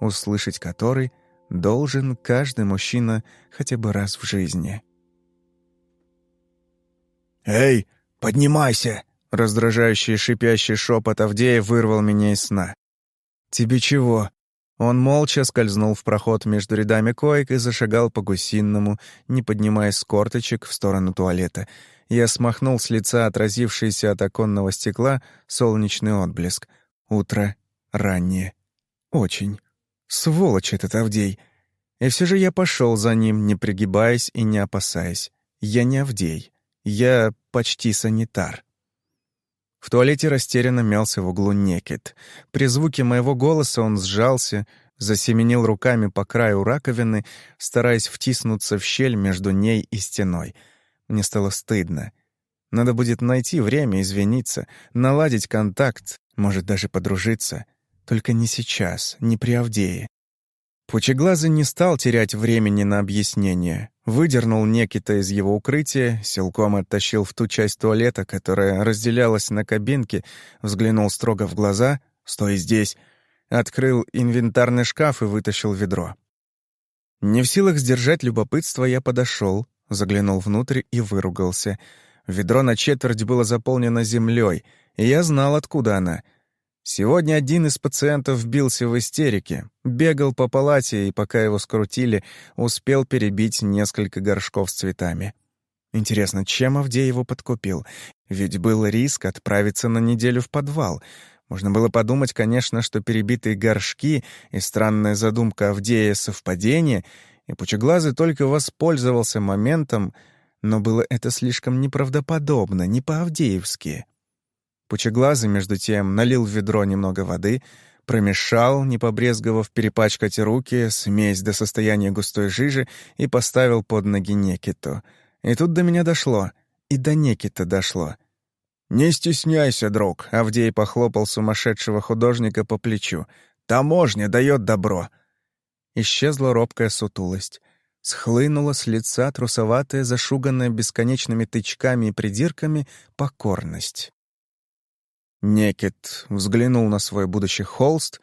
услышать который должен каждый мужчина хотя бы раз в жизни. «Эй, поднимайся!» Раздражающий шипящий шепот Авдея вырвал меня из сна. «Тебе чего?» Он молча скользнул в проход между рядами коек и зашагал по гусинному, не поднимаясь с корточек в сторону туалета. Я смахнул с лица отразившийся от оконного стекла солнечный отблеск. Утро раннее. Очень. Сволочь этот Авдей. И все же я пошел за ним, не пригибаясь и не опасаясь. Я не Авдей. Я почти санитар. В туалете растерянно мялся в углу Некет. При звуке моего голоса он сжался, засеменил руками по краю раковины, стараясь втиснуться в щель между ней и стеной. Мне стало стыдно. Надо будет найти время, извиниться, наладить контакт, может, даже подружиться. Только не сейчас, не при Авдее. Пучеглазый не стал терять времени на объяснение. Выдернул Некита из его укрытия, силком оттащил в ту часть туалета, которая разделялась на кабинки, взглянул строго в глаза «Стой здесь!», открыл инвентарный шкаф и вытащил ведро. Не в силах сдержать любопытство, я подошел, заглянул внутрь и выругался. Ведро на четверть было заполнено землей, и я знал, откуда она — Сегодня один из пациентов бился в истерике, бегал по палате и, пока его скрутили, успел перебить несколько горшков с цветами. Интересно, чем Авдей его подкупил? Ведь был риск отправиться на неделю в подвал. Можно было подумать, конечно, что перебитые горшки и странная задумка Авдея — совпадение, и Пучеглазый только воспользовался моментом, но было это слишком неправдоподобно, не по-авдеевски. Пучеглазый, между тем, налил в ведро немного воды, промешал, не побрезговав перепачкать руки, смесь до состояния густой жижи и поставил под ноги Некиту. И тут до меня дошло. И до Некита дошло. «Не стесняйся, друг», — Авдей похлопал сумасшедшего художника по плечу. «Таможня дает добро». Исчезла робкая сутулость. Схлынула с лица трусоватая, зашуганная бесконечными тычками и придирками покорность. Некет взглянул на свой будущий холст,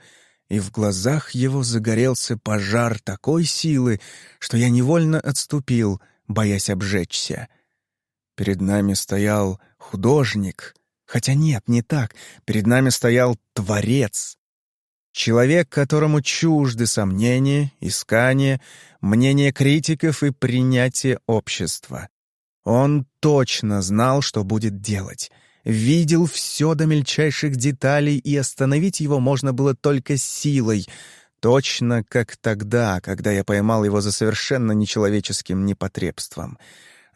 и в глазах его загорелся пожар такой силы, что я невольно отступил, боясь обжечься. Перед нами стоял художник, хотя нет, не так, перед нами стоял творец. Человек, которому чужды сомнения, искания, мнение критиков и принятие общества. Он точно знал, что будет делать — видел все до мельчайших деталей, и остановить его можно было только силой, точно как тогда, когда я поймал его за совершенно нечеловеческим непотребством.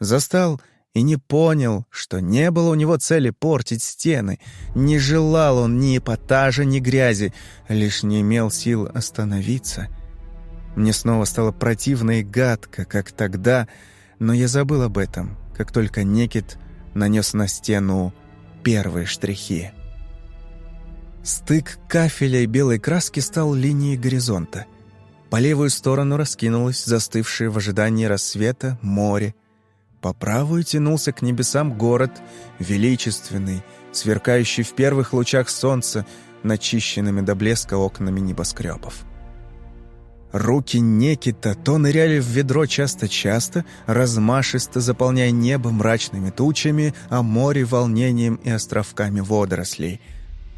Застал и не понял, что не было у него цели портить стены, не желал он ни эпатажа, ни грязи, лишь не имел сил остановиться. Мне снова стало противно и гадко, как тогда, но я забыл об этом, как только Некит нанес на стену первые штрихи. Стык кафеля и белой краски стал линией горизонта. По левую сторону раскинулось застывшее в ожидании рассвета море. По правую тянулся к небесам город, величественный, сверкающий в первых лучах солнца, начищенными до блеска окнами небоскребов. Руки Некита то ныряли в ведро часто-часто, размашисто заполняя небо мрачными тучами, а море волнением и островками водорослей,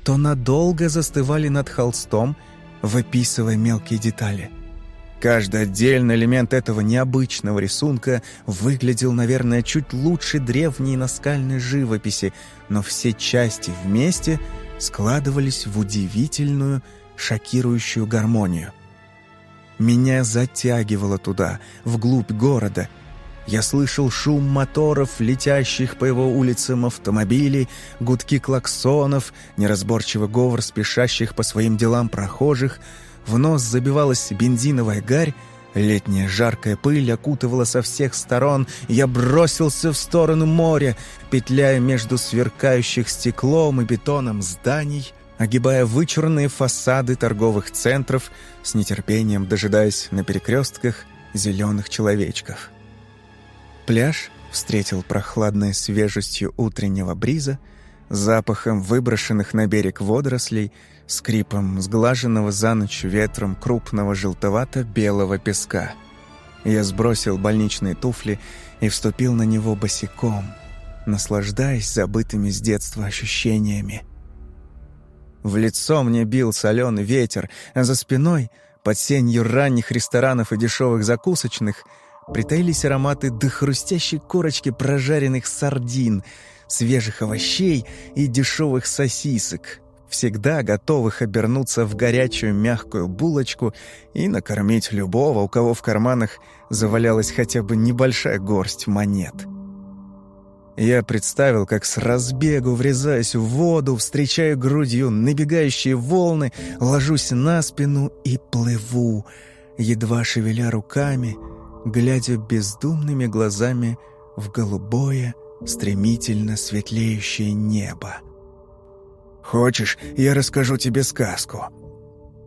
то надолго застывали над холстом, выписывая мелкие детали. Каждый отдельный элемент этого необычного рисунка выглядел, наверное, чуть лучше древней наскальной живописи, но все части вместе складывались в удивительную, шокирующую гармонию. Меня затягивало туда, вглубь города. Я слышал шум моторов, летящих по его улицам автомобилей, гудки клаксонов, неразборчивый говор спешащих по своим делам прохожих. В нос забивалась бензиновая гарь, Летняя жаркая пыль окутывала со всех сторон, я бросился в сторону моря, петляя между сверкающих стеклом и бетоном зданий, огибая вычурные фасады торговых центров, с нетерпением дожидаясь на перекрестках зеленых человечков. Пляж встретил прохладной свежестью утреннего бриза, запахом выброшенных на берег водорослей, скрипом сглаженного за ночь ветром крупного желтовато-белого песка. Я сбросил больничные туфли и вступил на него босиком, наслаждаясь забытыми с детства ощущениями. В лицо мне бил соленый ветер, а за спиной, под сенью ранних ресторанов и дешевых закусочных, притаились ароматы до хрустящей корочки прожаренных сардин, свежих овощей и дешевых сосисок, всегда готовых обернуться в горячую мягкую булочку и накормить любого, у кого в карманах завалялась хотя бы небольшая горсть монет. Я представил, как с разбегу врезаюсь в воду, встречаю грудью набегающие волны, ложусь на спину и плыву, едва шевеля руками, глядя бездумными глазами в голубое, стремительно светлеющее небо. «Хочешь, я расскажу тебе сказку?»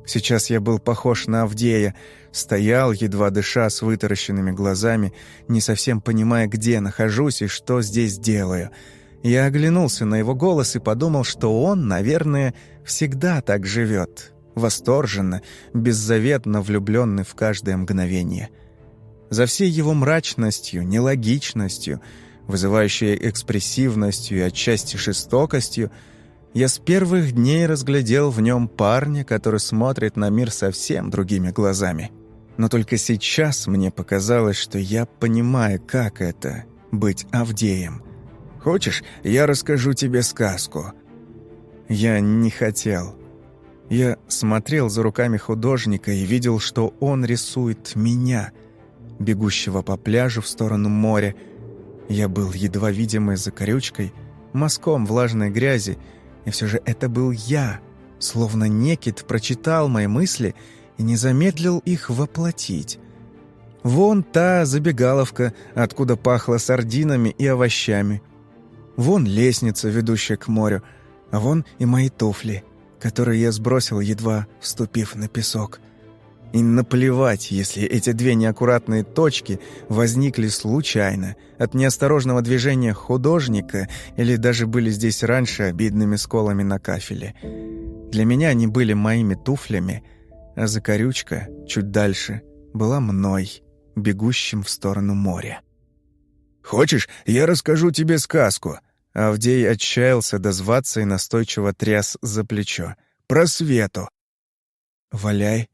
Сейчас я был похож на Авдея, стоял, едва дыша, с вытаращенными глазами, не совсем понимая, где нахожусь и что здесь делаю. Я оглянулся на его голос и подумал, что он, наверное, всегда так живет, восторженно, беззаветно влюбленный в каждое мгновение. За всей его мрачностью, нелогичностью, вызывающей экспрессивностью и отчасти жестокостью, я с первых дней разглядел в нем парня, который смотрит на мир совсем другими глазами. Но только сейчас мне показалось, что я понимаю, как это — быть Авдеем. «Хочешь, я расскажу тебе сказку?» Я не хотел. Я смотрел за руками художника и видел, что он рисует меня, бегущего по пляжу в сторону моря. Я был едва видимый за корючкой, мазком влажной грязи, и все же это был я, словно Некит прочитал мои мысли и не замедлил их воплотить. Вон та забегаловка, откуда пахло сардинами и овощами. Вон лестница, ведущая к морю, а вон и мои туфли, которые я сбросил, едва вступив на песок. И наплевать, если эти две неаккуратные точки возникли случайно, от неосторожного движения художника или даже были здесь раньше обидными сколами на кафеле. Для меня они были моими туфлями, а закорючка, чуть дальше, была мной, бегущим в сторону моря. «Хочешь, я расскажу тебе сказку?» Авдей отчаялся дозваться и настойчиво тряс за плечо. «Про Свету!» «Валяй!»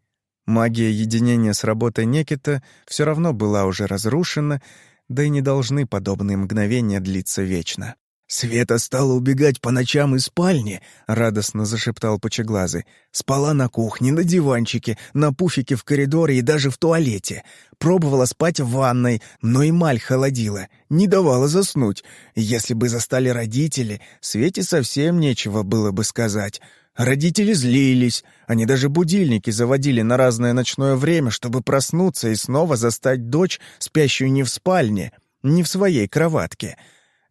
Магия единения с работой Некита все равно была уже разрушена, да и не должны подобные мгновения длиться вечно. «Света стала убегать по ночам из спальни», — радостно зашептал Почеглазый. «Спала на кухне, на диванчике, на пуфике в коридоре и даже в туалете. Пробовала спать в ванной, но эмаль холодила, не давала заснуть. Если бы застали родители, Свете совсем нечего было бы сказать. Родители злились, они даже будильники заводили на разное ночное время, чтобы проснуться и снова застать дочь, спящую не в спальне, не в своей кроватке.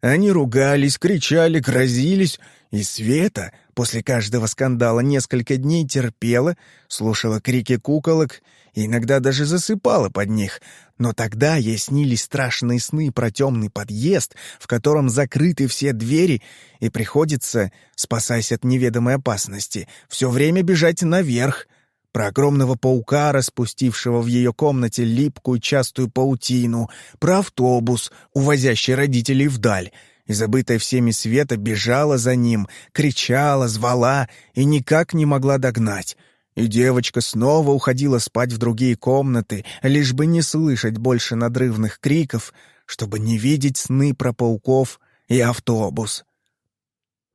Они ругались, кричали, грозились, и Света после каждого скандала несколько дней терпела, слушала крики куколок и иногда даже засыпала под них. Но тогда ей снились страшные сны про темный подъезд, в котором закрыты все двери, и приходится, спасаясь от неведомой опасности, все время бежать наверх, про огромного паука, распустившего в ее комнате липкую частую паутину, про автобус, увозящий родителей вдаль, и забытая всеми света бежала за ним, кричала, звала и никак не могла догнать. И девочка снова уходила спать в другие комнаты, лишь бы не слышать больше надрывных криков, чтобы не видеть сны про пауков и автобус.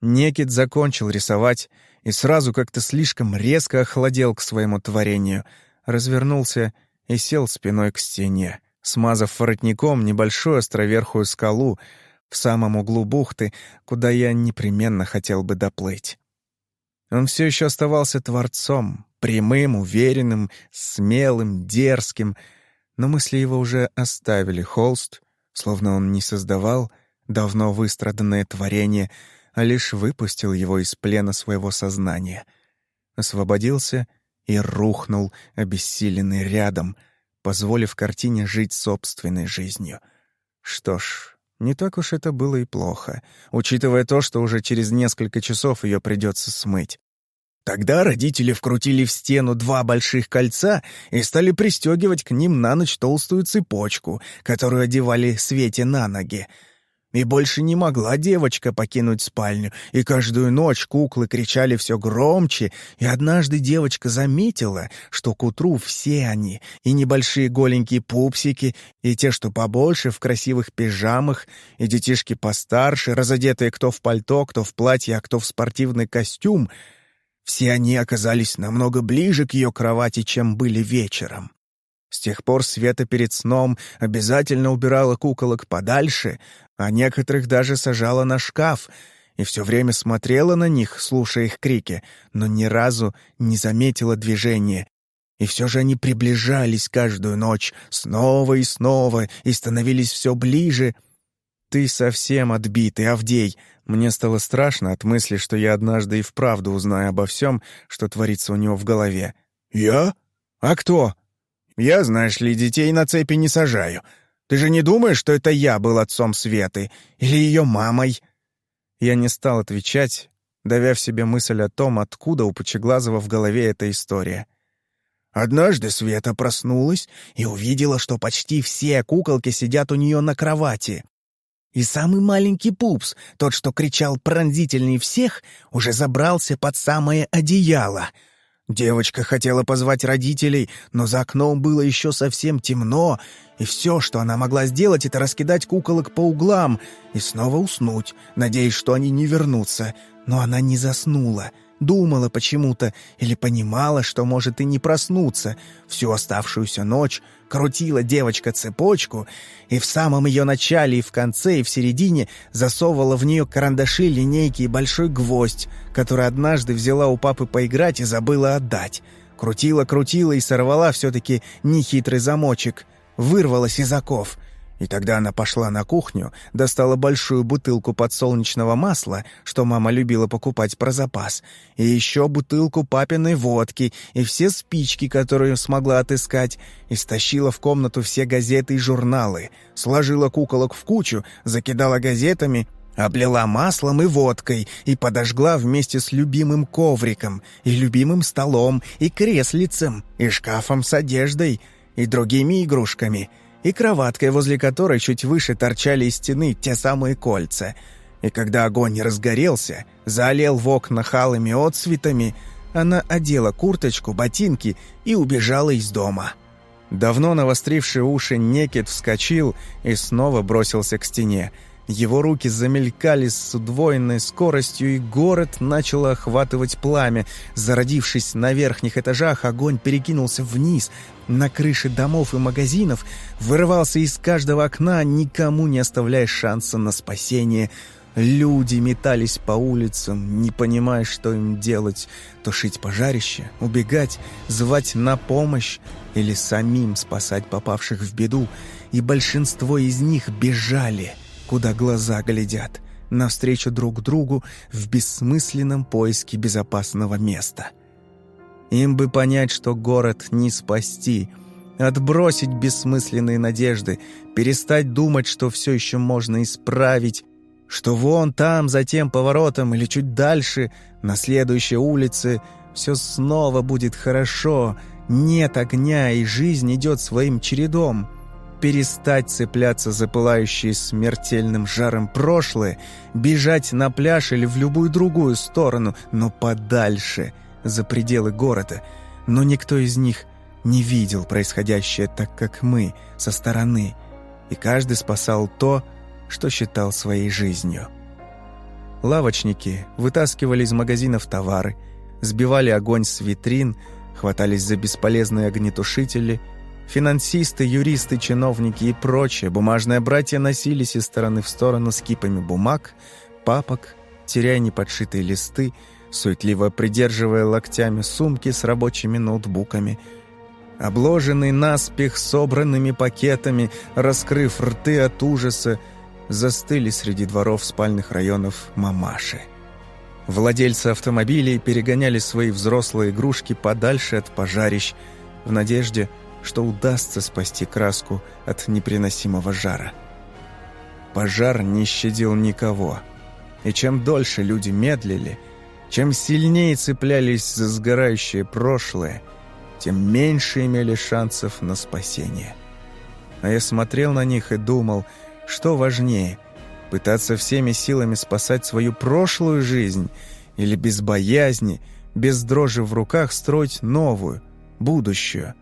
Некит закончил рисовать и сразу как-то слишком резко охладел к своему творению, развернулся и сел спиной к стене, смазав воротником небольшую островерхую скалу в самом углу бухты, куда я непременно хотел бы доплыть. Он все еще оставался творцом, прямым, уверенным, смелым, дерзким, но мысли его уже оставили холст, словно он не создавал давно выстраданное творение, а лишь выпустил его из плена своего сознания. Освободился и рухнул, обессиленный рядом, позволив картине жить собственной жизнью. Что ж, не так уж это было и плохо, учитывая то, что уже через несколько часов ее придется смыть. Тогда родители вкрутили в стену два больших кольца и стали пристегивать к ним на ночь толстую цепочку, которую одевали Свете на ноги. И больше не могла девочка покинуть спальню, и каждую ночь куклы кричали все громче, и однажды девочка заметила, что к утру все они, и небольшие голенькие пупсики, и те, что побольше, в красивых пижамах, и детишки постарше, разодетые кто в пальто, кто в платье, а кто в спортивный костюм — все они оказались намного ближе к ее кровати, чем были вечером. С тех пор Света перед сном обязательно убирала куколок подальше, а некоторых даже сажала на шкаф и все время смотрела на них, слушая их крики, но ни разу не заметила движения. И все же они приближались каждую ночь, снова и снова, и становились все ближе. «Ты совсем отбитый, Авдей!» Мне стало страшно от мысли, что я однажды и вправду узнаю обо всем, что творится у него в голове. «Я? А кто?» «Я, знаешь ли, детей на цепи не сажаю. Ты же не думаешь, что это я был отцом Светы? Или ее мамой?» Я не стал отвечать, давя в себе мысль о том, откуда у Пучеглазова в голове эта история. Однажды Света проснулась и увидела, что почти все куколки сидят у нее на кровати. И самый маленький пупс, тот, что кричал пронзительней всех, уже забрался под самое одеяло. Девочка хотела позвать родителей, но за окном было еще совсем темно, и все, что она могла сделать, это раскидать куколок по углам и снова уснуть, надеясь, что они не вернутся. Но она не заснула — Думала почему-то или понимала, что может и не проснуться. Всю оставшуюся ночь крутила девочка цепочку, и в самом ее начале, и в конце, и в середине засовывала в нее карандаши, линейки и большой гвоздь, который однажды взяла у папы поиграть и забыла отдать. Крутила, крутила и сорвала все-таки нехитрый замочек. Вырвалась из оков — и тогда она пошла на кухню, достала большую бутылку подсолнечного масла, что мама любила покупать про запас, и еще бутылку папиной водки, и все спички, которые смогла отыскать, и стащила в комнату все газеты и журналы, сложила куколок в кучу, закидала газетами, облила маслом и водкой и подожгла вместе с любимым ковриком, и любимым столом, и креслицем, и шкафом с одеждой, и другими игрушками — и кроваткой, возле которой чуть выше торчали из стены те самые кольца. И когда огонь разгорелся, залил в окна халыми отцветами, она одела курточку, ботинки и убежала из дома. Давно навостривший уши Некит вскочил и снова бросился к стене – его руки замелькали с удвоенной скоростью, и город начал охватывать пламя. Зародившись на верхних этажах, огонь перекинулся вниз, на крыши домов и магазинов, вырывался из каждого окна, никому не оставляя шанса на спасение. Люди метались по улицам, не понимая, что им делать. Тушить пожарище, убегать, звать на помощь или самим спасать попавших в беду. И большинство из них бежали — куда глаза глядят, навстречу друг другу в бессмысленном поиске безопасного места. Им бы понять, что город не спасти, отбросить бессмысленные надежды, перестать думать, что все еще можно исправить, что вон там, за тем поворотом или чуть дальше, на следующей улице, все снова будет хорошо, нет огня, и жизнь идет своим чередом перестать цепляться за пылающие смертельным жаром прошлое, бежать на пляж или в любую другую сторону, но подальше, за пределы города. Но никто из них не видел происходящее так, как мы, со стороны, и каждый спасал то, что считал своей жизнью. Лавочники вытаскивали из магазинов товары, сбивали огонь с витрин, хватались за бесполезные огнетушители – Финансисты, юристы, чиновники и прочие бумажные братья носились из стороны в сторону с кипами бумаг, папок, теряя неподшитые листы, суетливо придерживая локтями сумки с рабочими ноутбуками. Обложенные наспех собранными пакетами, раскрыв рты от ужаса, застыли среди дворов спальных районов мамаши. Владельцы автомобилей перегоняли свои взрослые игрушки подальше от пожарищ в надежде, что удастся спасти краску от неприносимого жара. Пожар не щадил никого. И чем дольше люди медлили, чем сильнее цеплялись за сгорающее прошлое, тем меньше имели шансов на спасение. А я смотрел на них и думал, что важнее — пытаться всеми силами спасать свою прошлую жизнь или без боязни, без дрожи в руках строить новую, будущую.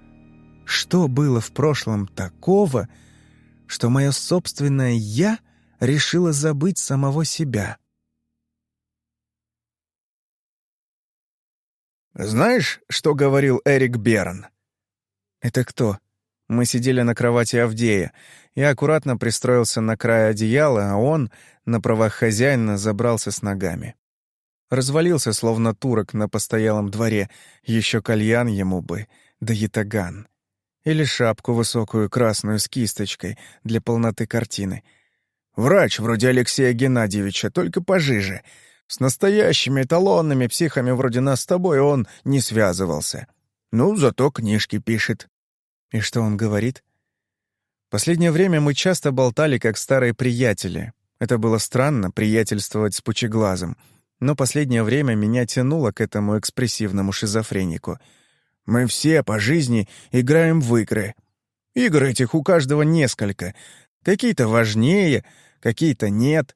Что было в прошлом такого, что мое собственное «я» решило забыть самого себя? «Знаешь, что говорил Эрик Берн?» «Это кто?» Мы сидели на кровати Авдея. Я аккуратно пристроился на край одеяла, а он, на правах хозяина, забрался с ногами. Развалился, словно турок на постоялом дворе. Еще кальян ему бы, да ятаган. Или шапку высокую красную с кисточкой для полноты картины. Врач вроде Алексея Геннадьевича, только пожиже. С настоящими эталонными психами вроде нас с тобой он не связывался. Ну, зато книжки пишет. И что он говорит? Последнее время мы часто болтали, как старые приятели. Это было странно, приятельствовать с пучеглазом. Но последнее время меня тянуло к этому экспрессивному шизофренику. Мы все по жизни играем в игры. Игр этих у каждого несколько. Какие-то важнее, какие-то нет.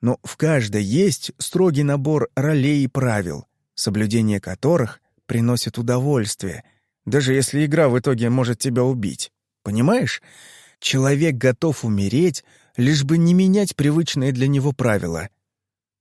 Но в каждой есть строгий набор ролей и правил, соблюдение которых приносит удовольствие, даже если игра в итоге может тебя убить. Понимаешь? Человек готов умереть, лишь бы не менять привычные для него правила.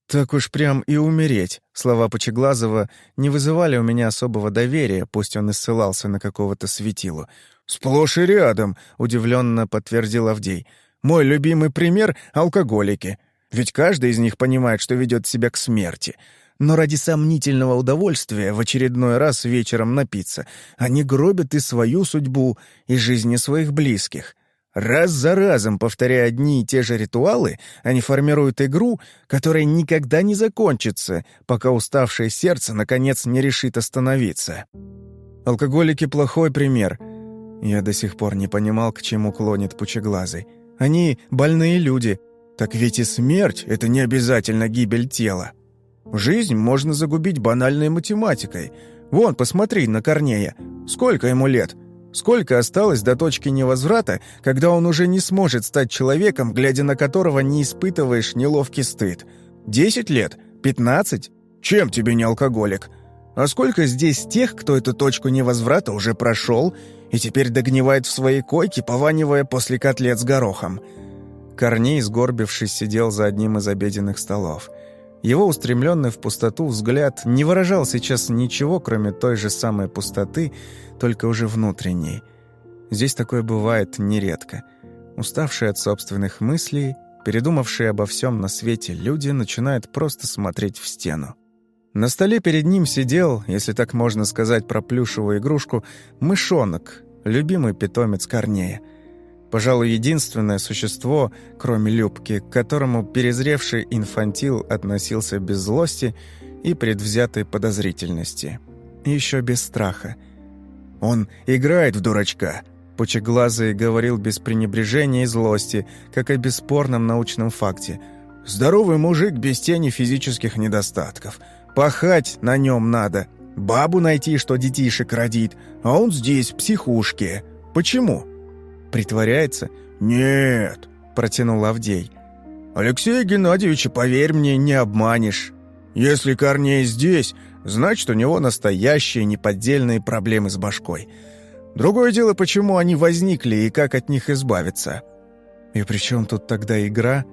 Так уж прям и умереть. Слова Почеглазова не вызывали у меня особого доверия, пусть он и ссылался на какого-то светилу. «Сплошь и рядом», — удивленно подтвердил Авдей. «Мой любимый пример — алкоголики. Ведь каждый из них понимает, что ведет себя к смерти. Но ради сомнительного удовольствия в очередной раз вечером напиться они гробят и свою судьбу, и жизни своих близких. Раз за разом, повторяя одни и те же ритуалы, они формируют игру, которая никогда не закончится, пока уставшее сердце наконец не решит остановиться. Алкоголики — плохой пример. Я до сих пор не понимал, к чему клонит пучеглазый. Они — больные люди. Так ведь и смерть — это не обязательно гибель тела. Жизнь можно загубить банальной математикой. Вон, посмотри на Корнея. Сколько ему лет? Сколько осталось до точки невозврата, когда он уже не сможет стать человеком, глядя на которого не испытываешь неловкий стыд? Десять лет? Пятнадцать? Чем тебе не алкоголик? А сколько здесь тех, кто эту точку невозврата уже прошел и теперь догнивает в своей койке, пованивая после котлет с горохом? Корней, сгорбившись, сидел за одним из обеденных столов. Его устремленный в пустоту взгляд не выражал сейчас ничего, кроме той же самой пустоты, только уже внутренней. Здесь такое бывает нередко. Уставшие от собственных мыслей, передумавшие обо всем на свете люди начинают просто смотреть в стену. На столе перед ним сидел, если так можно сказать про плюшевую игрушку, мышонок, любимый питомец Корнея — Пожалуй, единственное существо, кроме Любки, к которому перезревший инфантил относился без злости и предвзятой подозрительности. Еще без страха. «Он играет в дурачка», — Пучеглазый говорил без пренебрежения и злости, как о бесспорном научном факте. «Здоровый мужик без тени физических недостатков. Пахать на нем надо. Бабу найти, что детишек родит, а он здесь, в психушке. Почему?» «Притворяется?» «Нет», — протянул Авдей. «Алексея Геннадьевича, поверь мне, не обманешь. Если Корней здесь, значит, у него настоящие неподдельные проблемы с башкой. Другое дело, почему они возникли и как от них избавиться». «И при чем тут тогда игра?»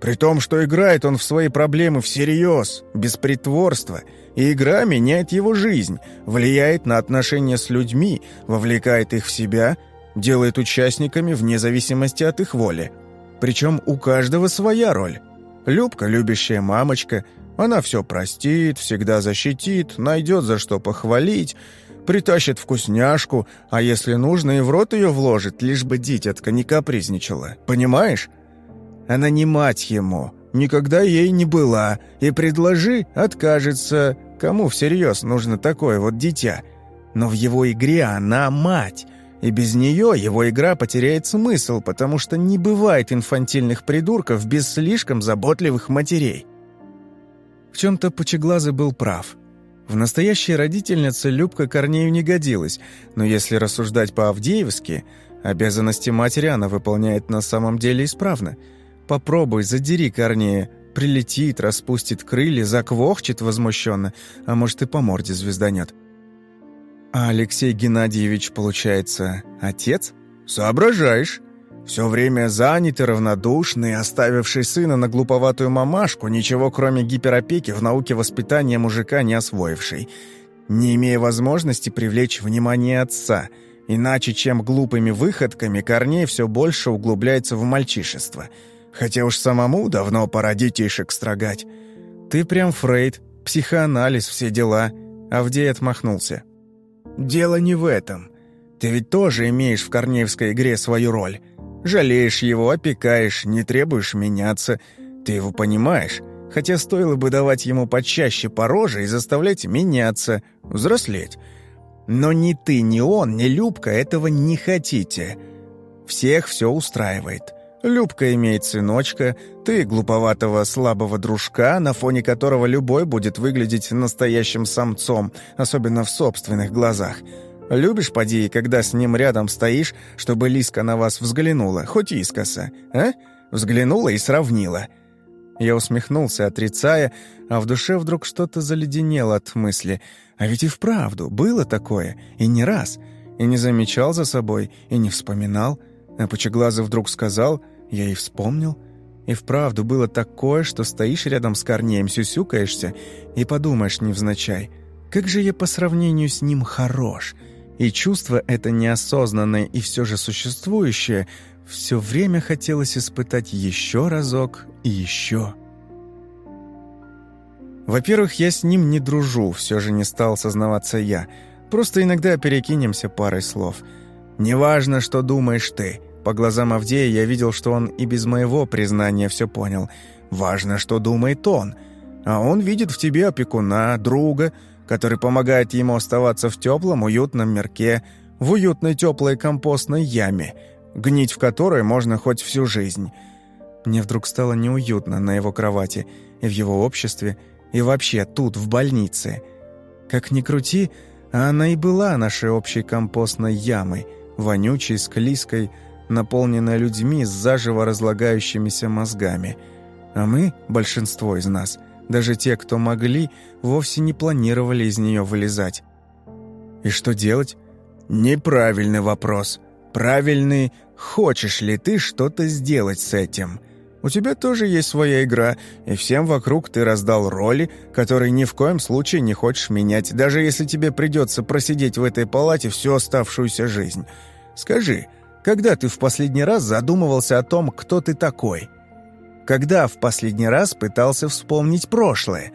«При том, что играет он в свои проблемы всерьез, без притворства, и игра меняет его жизнь, влияет на отношения с людьми, вовлекает их в себя — делает участниками вне зависимости от их воли. Причем у каждого своя роль. Любка – любящая мамочка, она все простит, всегда защитит, найдет за что похвалить, притащит вкусняшку, а если нужно, и в рот ее вложит, лишь бы дитятка не капризничала. Понимаешь? Она не мать ему, никогда ей не была, и предложи – откажется. Кому всерьез нужно такое вот дитя? Но в его игре она мать – и без нее его игра потеряет смысл, потому что не бывает инфантильных придурков без слишком заботливых матерей. В чем-то Пучеглазый был прав. В настоящей родительнице Любка Корнею не годилась, но если рассуждать по-авдеевски, обязанности матери она выполняет на самом деле исправно. Попробуй, задери Корнея, прилетит, распустит крылья, заквохчет возмущенно, а может и по морде звезданет. А Алексей Геннадьевич, получается, отец? Соображаешь. Все время занятый, равнодушный, оставивший сына на глуповатую мамашку, ничего кроме гиперопеки в науке воспитания мужика не освоивший, не имея возможности привлечь внимание отца, иначе чем глупыми выходками Корней все больше углубляется в мальчишество. Хотя уж самому давно пора детишек строгать. Ты прям Фрейд, психоанализ, все дела. Авдей отмахнулся. «Дело не в этом. Ты ведь тоже имеешь в корнеевской игре свою роль. Жалеешь его, опекаешь, не требуешь меняться. Ты его понимаешь, хотя стоило бы давать ему почаще по роже и заставлять меняться, взрослеть. Но ни ты, ни он, ни Любка этого не хотите. Всех все устраивает». Любка имеет сыночка, ты глуповатого слабого дружка, на фоне которого любой будет выглядеть настоящим самцом, особенно в собственных глазах. Любишь, поди, когда с ним рядом стоишь, чтобы Лиска на вас взглянула, хоть искоса, а? Взглянула и сравнила. Я усмехнулся, отрицая, а в душе вдруг что-то заледенело от мысли. А ведь и вправду было такое, и не раз. И не замечал за собой, и не вспоминал. А Пучеглазый вдруг сказал, я и вспомнил. И вправду было такое, что стоишь рядом с Корнеем, сюсюкаешься и подумаешь невзначай, как же я по сравнению с ним хорош. И чувство это неосознанное и все же существующее все время хотелось испытать еще разок и еще. Во-первых, я с ним не дружу, все же не стал сознаваться я. Просто иногда перекинемся парой слов. «Неважно, что думаешь ты», по глазам Авдея я видел, что он и без моего признания все понял. Важно, что думает он. А он видит в тебе опекуна, друга, который помогает ему оставаться в теплом, уютном мирке, в уютной теплой компостной яме, гнить в которой можно хоть всю жизнь. Мне вдруг стало неуютно на его кровати и в его обществе, и вообще тут, в больнице. Как ни крути, она и была нашей общей компостной ямой, вонючей, склизкой, наполненная людьми с заживо разлагающимися мозгами. А мы, большинство из нас, даже те, кто могли, вовсе не планировали из нее вылезать. И что делать? Неправильный вопрос. Правильный «хочешь ли ты что-то сделать с этим?» У тебя тоже есть своя игра, и всем вокруг ты раздал роли, которые ни в коем случае не хочешь менять, даже если тебе придется просидеть в этой палате всю оставшуюся жизнь. Скажи, когда ты в последний раз задумывался о том, кто ты такой? Когда в последний раз пытался вспомнить прошлое?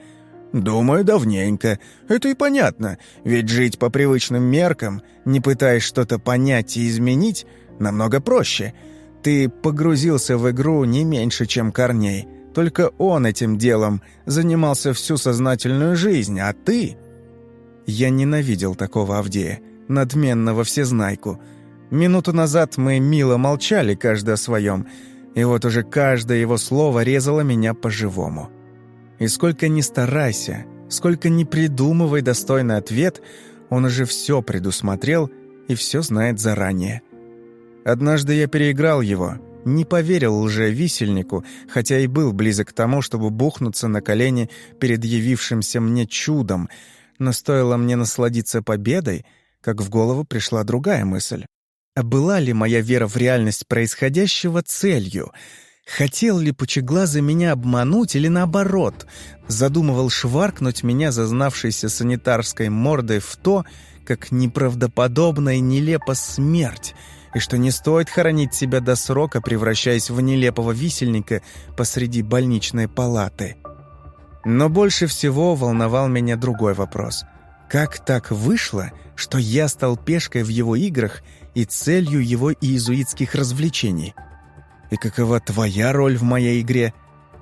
Думаю, давненько. Это и понятно, ведь жить по привычным меркам, не пытаясь что-то понять и изменить, намного проще. Ты погрузился в игру не меньше, чем Корней. Только он этим делом занимался всю сознательную жизнь, а ты... Я ненавидел такого Авдея, надменного всезнайку — Минуту назад мы мило молчали каждый о своем, и вот уже каждое его слово резало меня по-живому. И сколько ни старайся, сколько ни придумывай достойный ответ, он уже все предусмотрел и все знает заранее. Однажды я переиграл его, не поверил лже-висельнику, хотя и был близок к тому, чтобы бухнуться на колени перед явившимся мне чудом, но стоило мне насладиться победой, как в голову пришла другая мысль. А была ли моя вера в реальность происходящего целью? Хотел ли Пучеглазый меня обмануть или наоборот? Задумывал шваркнуть меня зазнавшейся санитарской мордой в то, как неправдоподобно и нелепо смерть, и что не стоит хоронить себя до срока, превращаясь в нелепого висельника посреди больничной палаты. Но больше всего волновал меня другой вопрос. Как так вышло, что я стал пешкой в его играх и целью его иезуитских развлечений. И какова твоя роль в моей игре?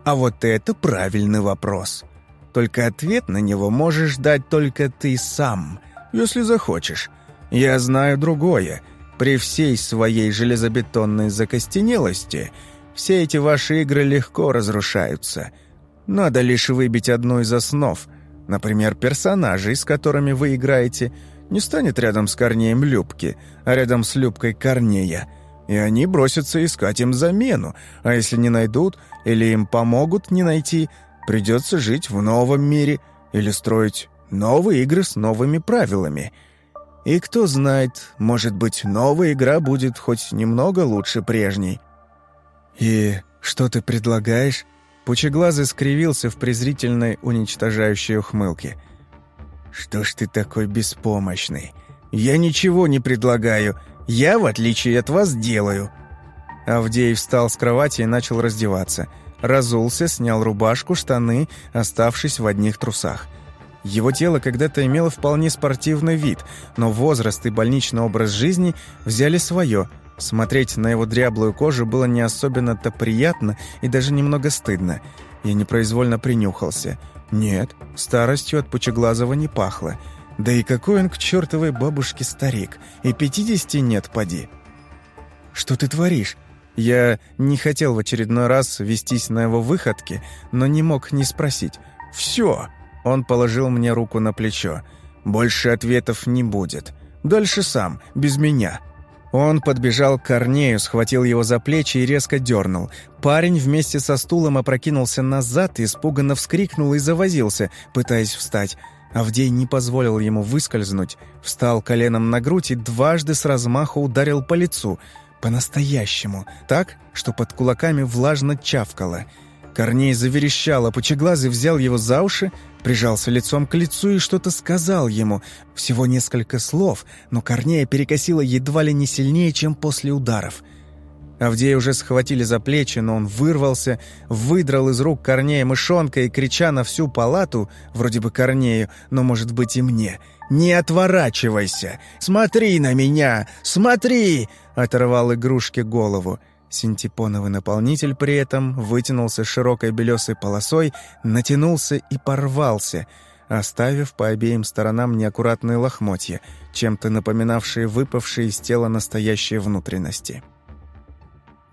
А вот это правильный вопрос. Только ответ на него можешь дать только ты сам, если захочешь. Я знаю другое. При всей своей железобетонной закостенелости все эти ваши игры легко разрушаются. Надо лишь выбить одну из основ. Например, персонажей, с которыми вы играете, не станет рядом с Корнеем Любки, а рядом с Любкой Корнея. И они бросятся искать им замену, а если не найдут или им помогут не найти, придется жить в новом мире или строить новые игры с новыми правилами. И кто знает, может быть, новая игра будет хоть немного лучше прежней. «И что ты предлагаешь?» Пучеглазый скривился в презрительной уничтожающей ухмылке. «Что ж ты такой беспомощный? Я ничего не предлагаю. Я, в отличие от вас, делаю». Авдеев встал с кровати и начал раздеваться. Разулся, снял рубашку, штаны, оставшись в одних трусах. Его тело когда-то имело вполне спортивный вид, но возраст и больничный образ жизни взяли свое – Смотреть на его дряблую кожу было не особенно-то приятно и даже немного стыдно. Я непроизвольно принюхался. Нет, старостью от Пучеглазого не пахло. Да и какой он к чертовой бабушке старик. И пятидесяти нет, поди. «Что ты творишь?» Я не хотел в очередной раз вестись на его выходки, но не мог не спросить. «Все!» Он положил мне руку на плечо. «Больше ответов не будет. Дальше сам, без меня». Он подбежал к Корнею, схватил его за плечи и резко дернул. Парень вместе со стулом опрокинулся назад, испуганно вскрикнул и завозился, пытаясь встать. Авдей не позволил ему выскользнуть, встал коленом на грудь и дважды с размаху ударил по лицу. По-настоящему, так, что под кулаками влажно чавкало. Корней заверещал, а Пучеглазый взял его за уши, прижался лицом к лицу и что-то сказал ему. Всего несколько слов, но Корнея перекосило едва ли не сильнее, чем после ударов. Авдея уже схватили за плечи, но он вырвался, выдрал из рук Корнея мышонка и, крича на всю палату, вроде бы Корнею, но, может быть, и мне, «Не отворачивайся! Смотри на меня! Смотри!» оторвал игрушке голову. Синтепоновый наполнитель при этом вытянулся широкой белесой полосой, натянулся и порвался, оставив по обеим сторонам неаккуратные лохмотья, чем-то напоминавшие выпавшие из тела настоящие внутренности.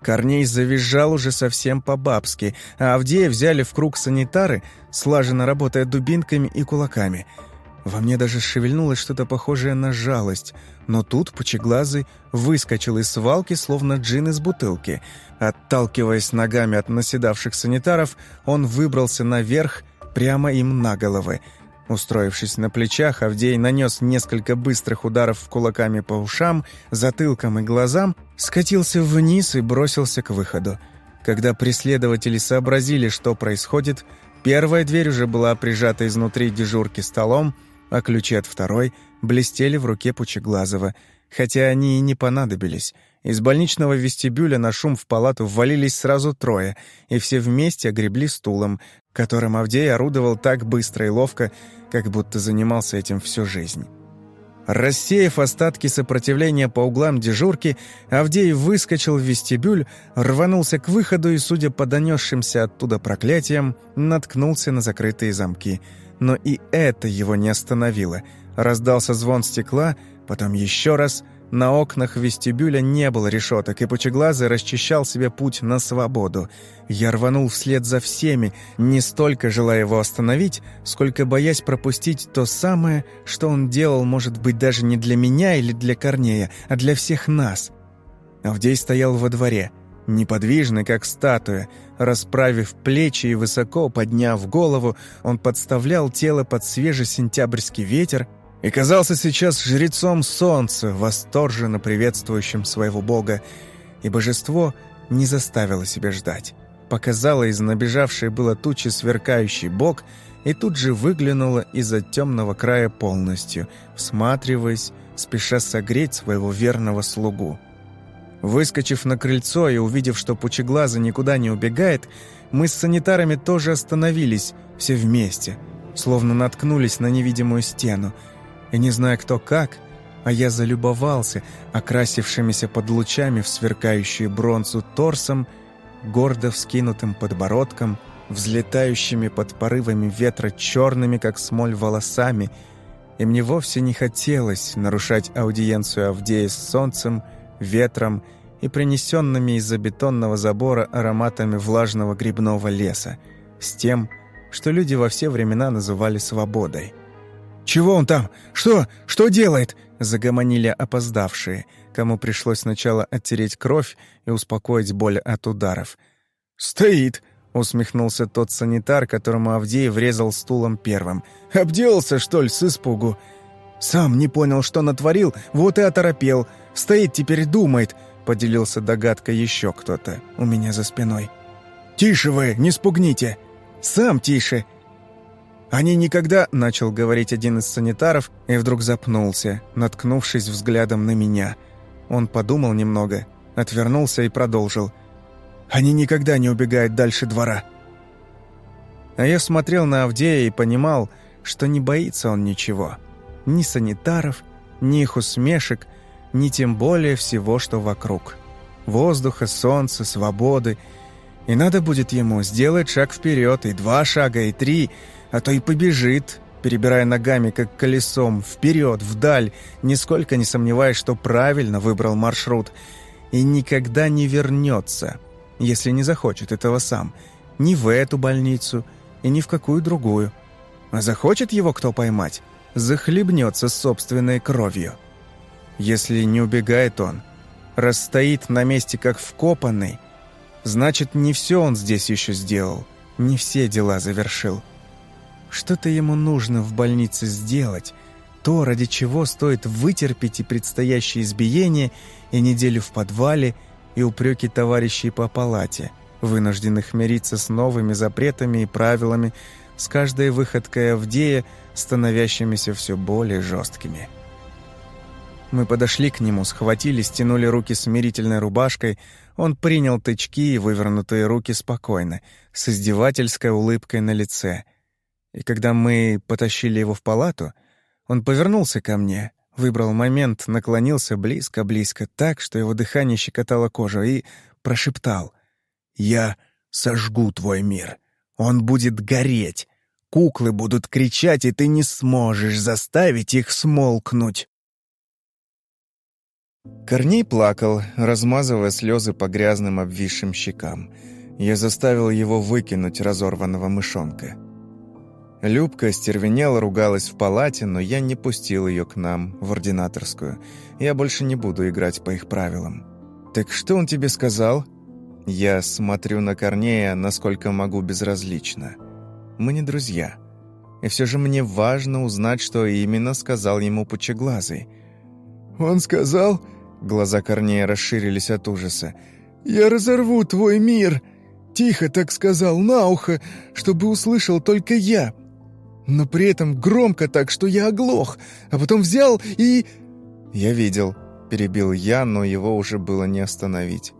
Корней завизжал уже совсем по-бабски, а Авдея взяли в круг санитары, слаженно работая дубинками и кулаками — во мне даже шевельнулось что-то похожее на жалость, но тут Пучеглазый выскочил из свалки, словно джин из бутылки. Отталкиваясь ногами от наседавших санитаров, он выбрался наверх, прямо им на головы. Устроившись на плечах, Авдей нанес несколько быстрых ударов кулаками по ушам, затылкам и глазам, скатился вниз и бросился к выходу. Когда преследователи сообразили, что происходит, первая дверь уже была прижата изнутри дежурки столом, а ключи от второй блестели в руке Пучеглазова, хотя они и не понадобились. Из больничного вестибюля на шум в палату ввалились сразу трое, и все вместе огребли стулом, которым Авдей орудовал так быстро и ловко, как будто занимался этим всю жизнь. Рассеяв остатки сопротивления по углам дежурки, Авдей выскочил в вестибюль, рванулся к выходу и, судя по донесшимся оттуда проклятиям, наткнулся на закрытые замки — но и это его не остановило. Раздался звон стекла, потом еще раз. На окнах вестибюля не было решеток, и Пучеглазый расчищал себе путь на свободу. Я рванул вслед за всеми, не столько желая его остановить, сколько боясь пропустить то самое, что он делал, может быть, даже не для меня или для Корнея, а для всех нас. Авдей стоял во дворе — Неподвижный, как статуя, расправив плечи и высоко подняв голову, он подставлял тело под свежий сентябрьский ветер и казался сейчас жрецом солнца, восторженно приветствующим своего бога, и божество не заставило себя ждать. Показало из набежавшей было тучи сверкающий бог и тут же выглянуло из-за темного края полностью, всматриваясь, спеша согреть своего верного слугу. Выскочив на крыльцо и увидев, что Пучеглаза никуда не убегает, мы с санитарами тоже остановились, все вместе, словно наткнулись на невидимую стену. И не зная кто как, а я залюбовался окрасившимися под лучами в сверкающую бронзу торсом, гордо вскинутым подбородком, взлетающими под порывами ветра черными, как смоль, волосами, и мне вовсе не хотелось нарушать аудиенцию Авдея с солнцем, ветром и принесенными из-за бетонного забора ароматами влажного грибного леса, с тем, что люди во все времена называли свободой. «Чего он там? Что? Что делает?» — загомонили опоздавшие, кому пришлось сначала оттереть кровь и успокоить боль от ударов. «Стоит!» — усмехнулся тот санитар, которому Авдей врезал стулом первым. «Обделался, что ли, с испугу?» «Сам не понял, что натворил, вот и оторопел. Стоит теперь думает», — поделился догадкой еще кто-то у меня за спиной. «Тише вы, не спугните!» «Сам тише!» «Они никогда...» — начал говорить один из санитаров и вдруг запнулся, наткнувшись взглядом на меня. Он подумал немного, отвернулся и продолжил. Они никогда не убегают дальше двора. А я смотрел на Авдея и понимал, что не боится он ничего. Ни санитаров, ни их усмешек, ни тем более всего, что вокруг. Воздуха, солнца, свободы. И надо будет ему сделать шаг вперед, и два шага, и три, а то и побежит, перебирая ногами, как колесом, вперед, вдаль, нисколько не сомневаясь, что правильно выбрал маршрут, и никогда не вернется – если не захочет этого сам, ни в эту больницу и ни в какую другую. А захочет его кто поймать, захлебнется собственной кровью. Если не убегает он, расстоит на месте как вкопанный, значит, не все он здесь еще сделал, не все дела завершил. Что-то ему нужно в больнице сделать, то, ради чего стоит вытерпеть и предстоящее избиение, и неделю в подвале – и упреки товарищей по палате, вынужденных мириться с новыми запретами и правилами, с каждой выходкой Авдея, становящимися все более жесткими. Мы подошли к нему, схватили, стянули руки смирительной рубашкой, он принял тычки и вывернутые руки спокойно, с издевательской улыбкой на лице. И когда мы потащили его в палату, он повернулся ко мне — Выбрал момент, наклонился близко-близко, так, что его дыхание щекотало кожу, и прошептал. «Я сожгу твой мир. Он будет гореть. Куклы будут кричать, и ты не сможешь заставить их смолкнуть». Корней плакал, размазывая слезы по грязным обвисшим щекам. Я заставил его выкинуть разорванного мышонка. Любка стервенела, ругалась в палате, но я не пустил ее к нам, в ординаторскую. Я больше не буду играть по их правилам. «Так что он тебе сказал?» Я смотрю на Корнея, насколько могу безразлично. Мы не друзья. И все же мне важно узнать, что именно сказал ему Пучеглазый. «Он сказал...» Глаза Корнея расширились от ужаса. «Я разорву твой мир!» Тихо так сказал на ухо, чтобы услышал только я но при этом громко так, что я оглох, а потом взял и... «Я видел», — перебил я, но его уже было не остановить.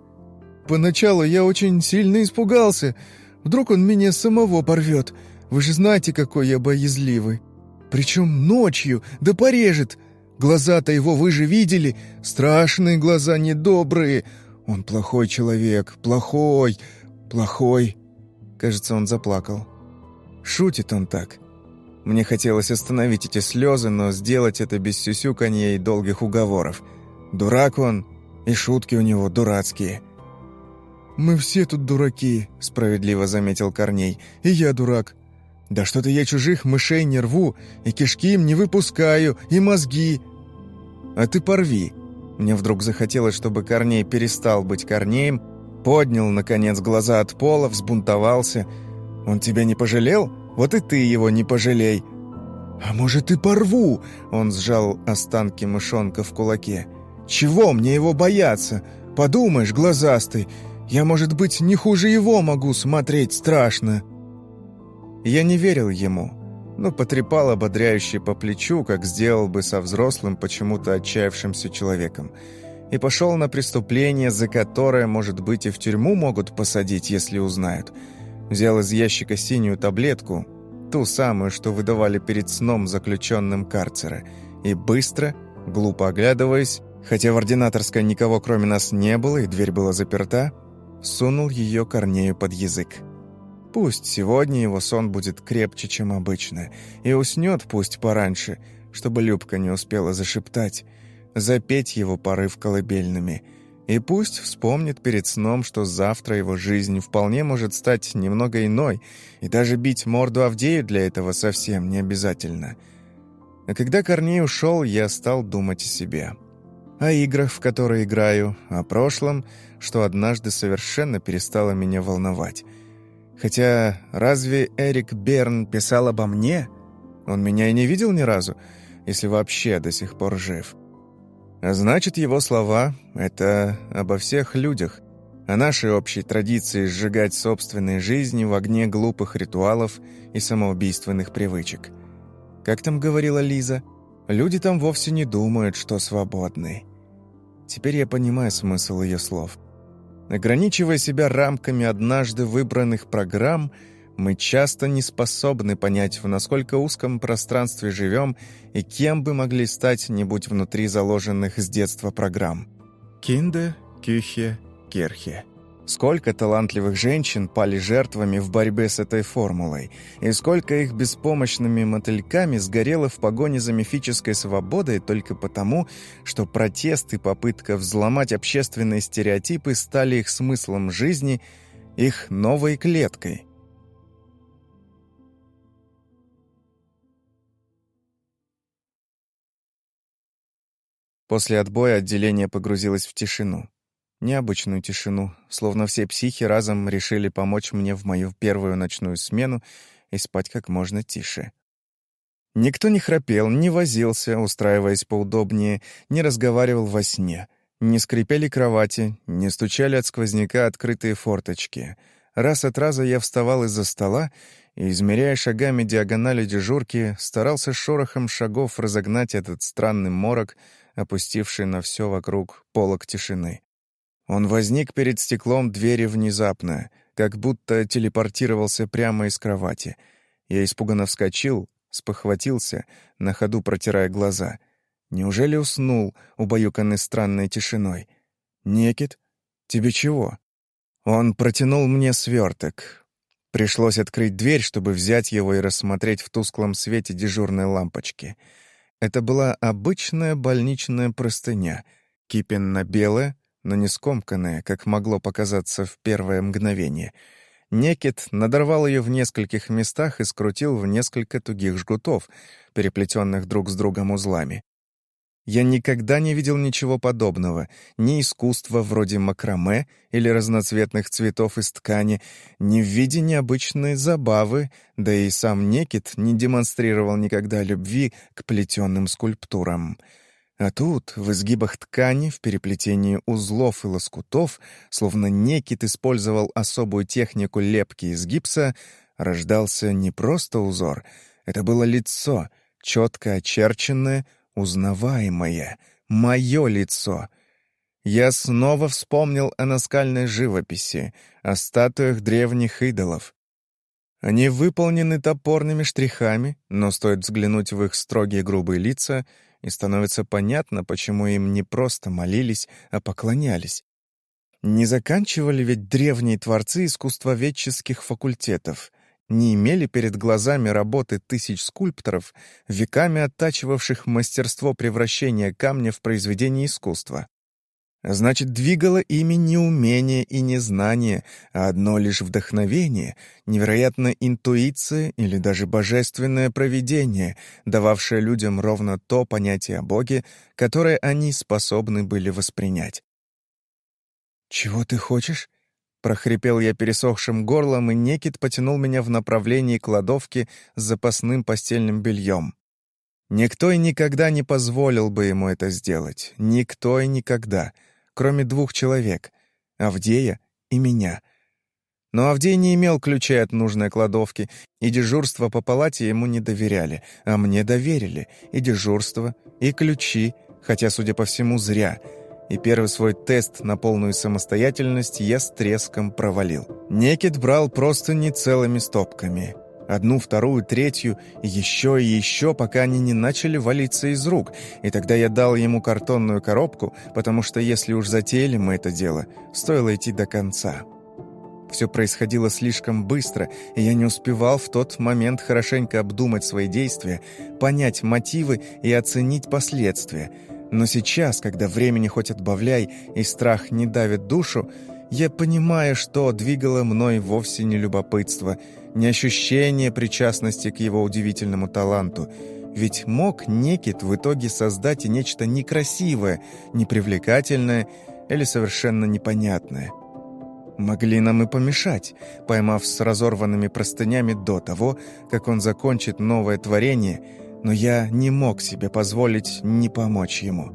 «Поначалу я очень сильно испугался. Вдруг он меня самого порвет. Вы же знаете, какой я боязливый. Причем ночью, да порежет. Глаза-то его вы же видели. Страшные глаза, недобрые. Он плохой человек, плохой, плохой». Кажется, он заплакал. Шутит он так. Мне хотелось остановить эти слезы, но сделать это без сюсюканья и долгих уговоров. Дурак он, и шутки у него дурацкие. «Мы все тут дураки», — справедливо заметил Корней. «И я дурак. Да что-то я чужих мышей не рву, и кишки им не выпускаю, и мозги. А ты порви». Мне вдруг захотелось, чтобы Корней перестал быть Корнеем, поднял, наконец, глаза от пола, взбунтовался. «Он тебя не пожалел?» Вот и ты его не пожалей». «А может, и порву?» Он сжал останки мышонка в кулаке. «Чего мне его бояться? Подумаешь, глазастый, я, может быть, не хуже его могу смотреть страшно». Я не верил ему, но потрепал ободряюще по плечу, как сделал бы со взрослым, почему-то отчаявшимся человеком, и пошел на преступление, за которое, может быть, и в тюрьму могут посадить, если узнают – Взял из ящика синюю таблетку, ту самую, что выдавали перед сном заключенным карцера, и быстро, глупо оглядываясь, хотя в ординаторской никого кроме нас не было и дверь была заперта, сунул ее Корнею под язык. Пусть сегодня его сон будет крепче, чем обычно, и уснет пусть пораньше, чтобы Любка не успела зашептать, запеть его порыв колыбельными — И пусть вспомнит перед сном, что завтра его жизнь вполне может стать немного иной, и даже бить морду Авдею для этого совсем не обязательно. А когда Корней ушел, я стал думать о себе. О играх, в которые играю, о прошлом, что однажды совершенно перестало меня волновать. Хотя разве Эрик Берн писал обо мне? Он меня и не видел ни разу, если вообще до сих пор жив. А значит, его слова — это обо всех людях, о нашей общей традиции сжигать собственные жизни в огне глупых ритуалов и самоубийственных привычек. Как там говорила Лиза, люди там вовсе не думают, что свободны. Теперь я понимаю смысл ее слов. Ограничивая себя рамками однажды выбранных программ — мы часто не способны понять, в насколько узком пространстве живем и кем бы могли стать, не будь внутри заложенных с детства программ. Кинде, Кюхе, Керхе. Сколько талантливых женщин пали жертвами в борьбе с этой формулой, и сколько их беспомощными мотыльками сгорело в погоне за мифической свободой только потому, что протест и попытка взломать общественные стереотипы стали их смыслом жизни, их новой клеткой – После отбоя отделение погрузилось в тишину. Необычную тишину, словно все психи разом решили помочь мне в мою первую ночную смену и спать как можно тише. Никто не храпел, не возился, устраиваясь поудобнее, не разговаривал во сне, не скрипели кровати, не стучали от сквозняка открытые форточки. Раз от раза я вставал из-за стола и, измеряя шагами диагонали дежурки, старался шорохом шагов разогнать этот странный морок — опустивший на все вокруг полок тишины. Он возник перед стеклом двери внезапно, как будто телепортировался прямо из кровати. Я испуганно вскочил, спохватился, на ходу протирая глаза. Неужели уснул, убаюканный странной тишиной? «Некит? Тебе чего?» Он протянул мне сверток. Пришлось открыть дверь, чтобы взять его и рассмотреть в тусклом свете дежурной лампочки — это была обычная больничная простыня, кипенно-белая, но не скомканная, как могло показаться в первое мгновение. Некит надорвал ее в нескольких местах и скрутил в несколько тугих жгутов, переплетенных друг с другом узлами. Я никогда не видел ничего подобного, ни искусства вроде макраме или разноцветных цветов из ткани, ни в виде необычной забавы, да и сам Некит не демонстрировал никогда любви к плетенным скульптурам. А тут, в изгибах ткани, в переплетении узлов и лоскутов, словно Некит использовал особую технику лепки из гипса, рождался не просто узор, это было лицо, четко очерченное, узнаваемое, мое лицо. Я снова вспомнил о наскальной живописи, о статуях древних идолов. Они выполнены топорными штрихами, но стоит взглянуть в их строгие грубые лица, и становится понятно, почему им не просто молились, а поклонялись. Не заканчивали ведь древние творцы искусствоведческих факультетов — не имели перед глазами работы тысяч скульпторов, веками оттачивавших мастерство превращения камня в произведение искусства. Значит, двигало ими не умение и не знание, а одно лишь вдохновение, невероятная интуиция или даже божественное провидение, дававшее людям ровно то понятие о Боге, которое они способны были воспринять. «Чего ты хочешь?» Прохрипел я пересохшим горлом, и Некит потянул меня в направлении кладовки с запасным постельным бельем. Никто и никогда не позволил бы ему это сделать. Никто и никогда. Кроме двух человек — Авдея и меня. Но Авдей не имел ключей от нужной кладовки, и дежурство по палате ему не доверяли, а мне доверили и дежурство, и ключи, хотя, судя по всему, зря — и первый свой тест на полную самостоятельность я с треском провалил. Некит брал просто не целыми стопками. Одну, вторую, третью, еще и еще, пока они не начали валиться из рук. И тогда я дал ему картонную коробку, потому что если уж затеяли мы это дело, стоило идти до конца. Все происходило слишком быстро, и я не успевал в тот момент хорошенько обдумать свои действия, понять мотивы и оценить последствия — Но сейчас, когда времени хоть отбавляй и страх не давит душу, я понимаю, что двигало мной вовсе не любопытство, не ощущение причастности к его удивительному таланту. Ведь мог Некит в итоге создать и нечто некрасивое, непривлекательное или совершенно непонятное. Могли нам и помешать, поймав с разорванными простынями до того, как он закончит новое творение, но я не мог себе позволить не помочь ему.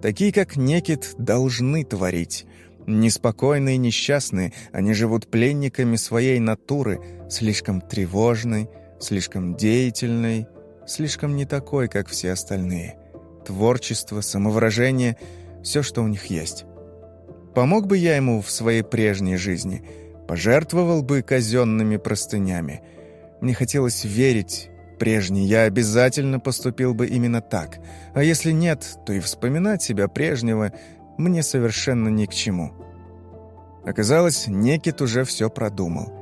Такие, как Некит, должны творить — Неспокойные и несчастные, они живут пленниками своей натуры, слишком тревожной, слишком деятельной, слишком не такой, как все остальные. Творчество, самовыражение — все, что у них есть. Помог бы я ему в своей прежней жизни, пожертвовал бы казенными простынями. Мне хотелось верить, прежний я обязательно поступил бы именно так, а если нет, то и вспоминать себя прежнего мне совершенно ни к чему. Оказалось, Некит уже все продумал.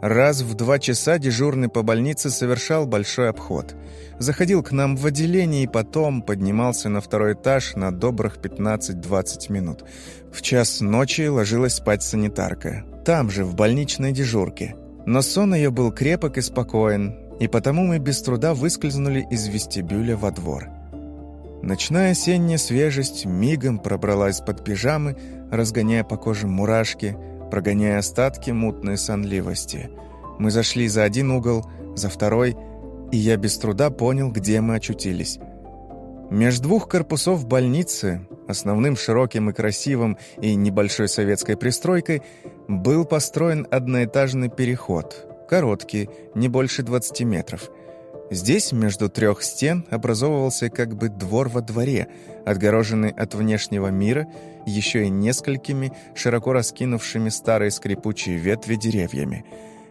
Раз в два часа дежурный по больнице совершал большой обход. Заходил к нам в отделение и потом поднимался на второй этаж на добрых 15-20 минут. В час ночи ложилась спать санитарка. Там же, в больничной дежурке. Но сон ее был крепок и спокоен, и потому мы без труда выскользнули из вестибюля во двор. Ночная осенняя свежесть мигом пробралась под пижамы, разгоняя по коже мурашки, прогоняя остатки мутной сонливости. Мы зашли за один угол, за второй, и я без труда понял, где мы очутились. Между двух корпусов больницы, основным широким и красивым и небольшой советской пристройкой, был построен одноэтажный переход, короткий, не больше 20 метров – Здесь между трех стен образовывался как бы двор во дворе, отгороженный от внешнего мира еще и несколькими широко раскинувшими старые скрипучие ветви деревьями.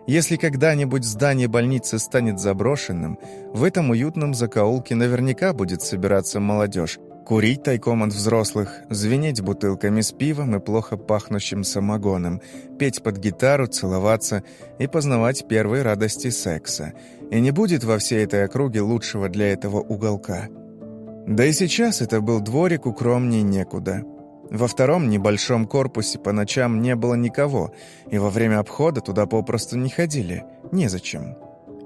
Если когда-нибудь здание больницы станет заброшенным, в этом уютном закоулке наверняка будет собираться молодежь, курить тайком от взрослых, звенеть бутылками с пивом и плохо пахнущим самогоном, петь под гитару, целоваться и познавать первые радости секса – и не будет во всей этой округе лучшего для этого уголка. Да и сейчас это был дворик укромней некуда. Во втором небольшом корпусе по ночам не было никого, и во время обхода туда попросту не ходили. Незачем.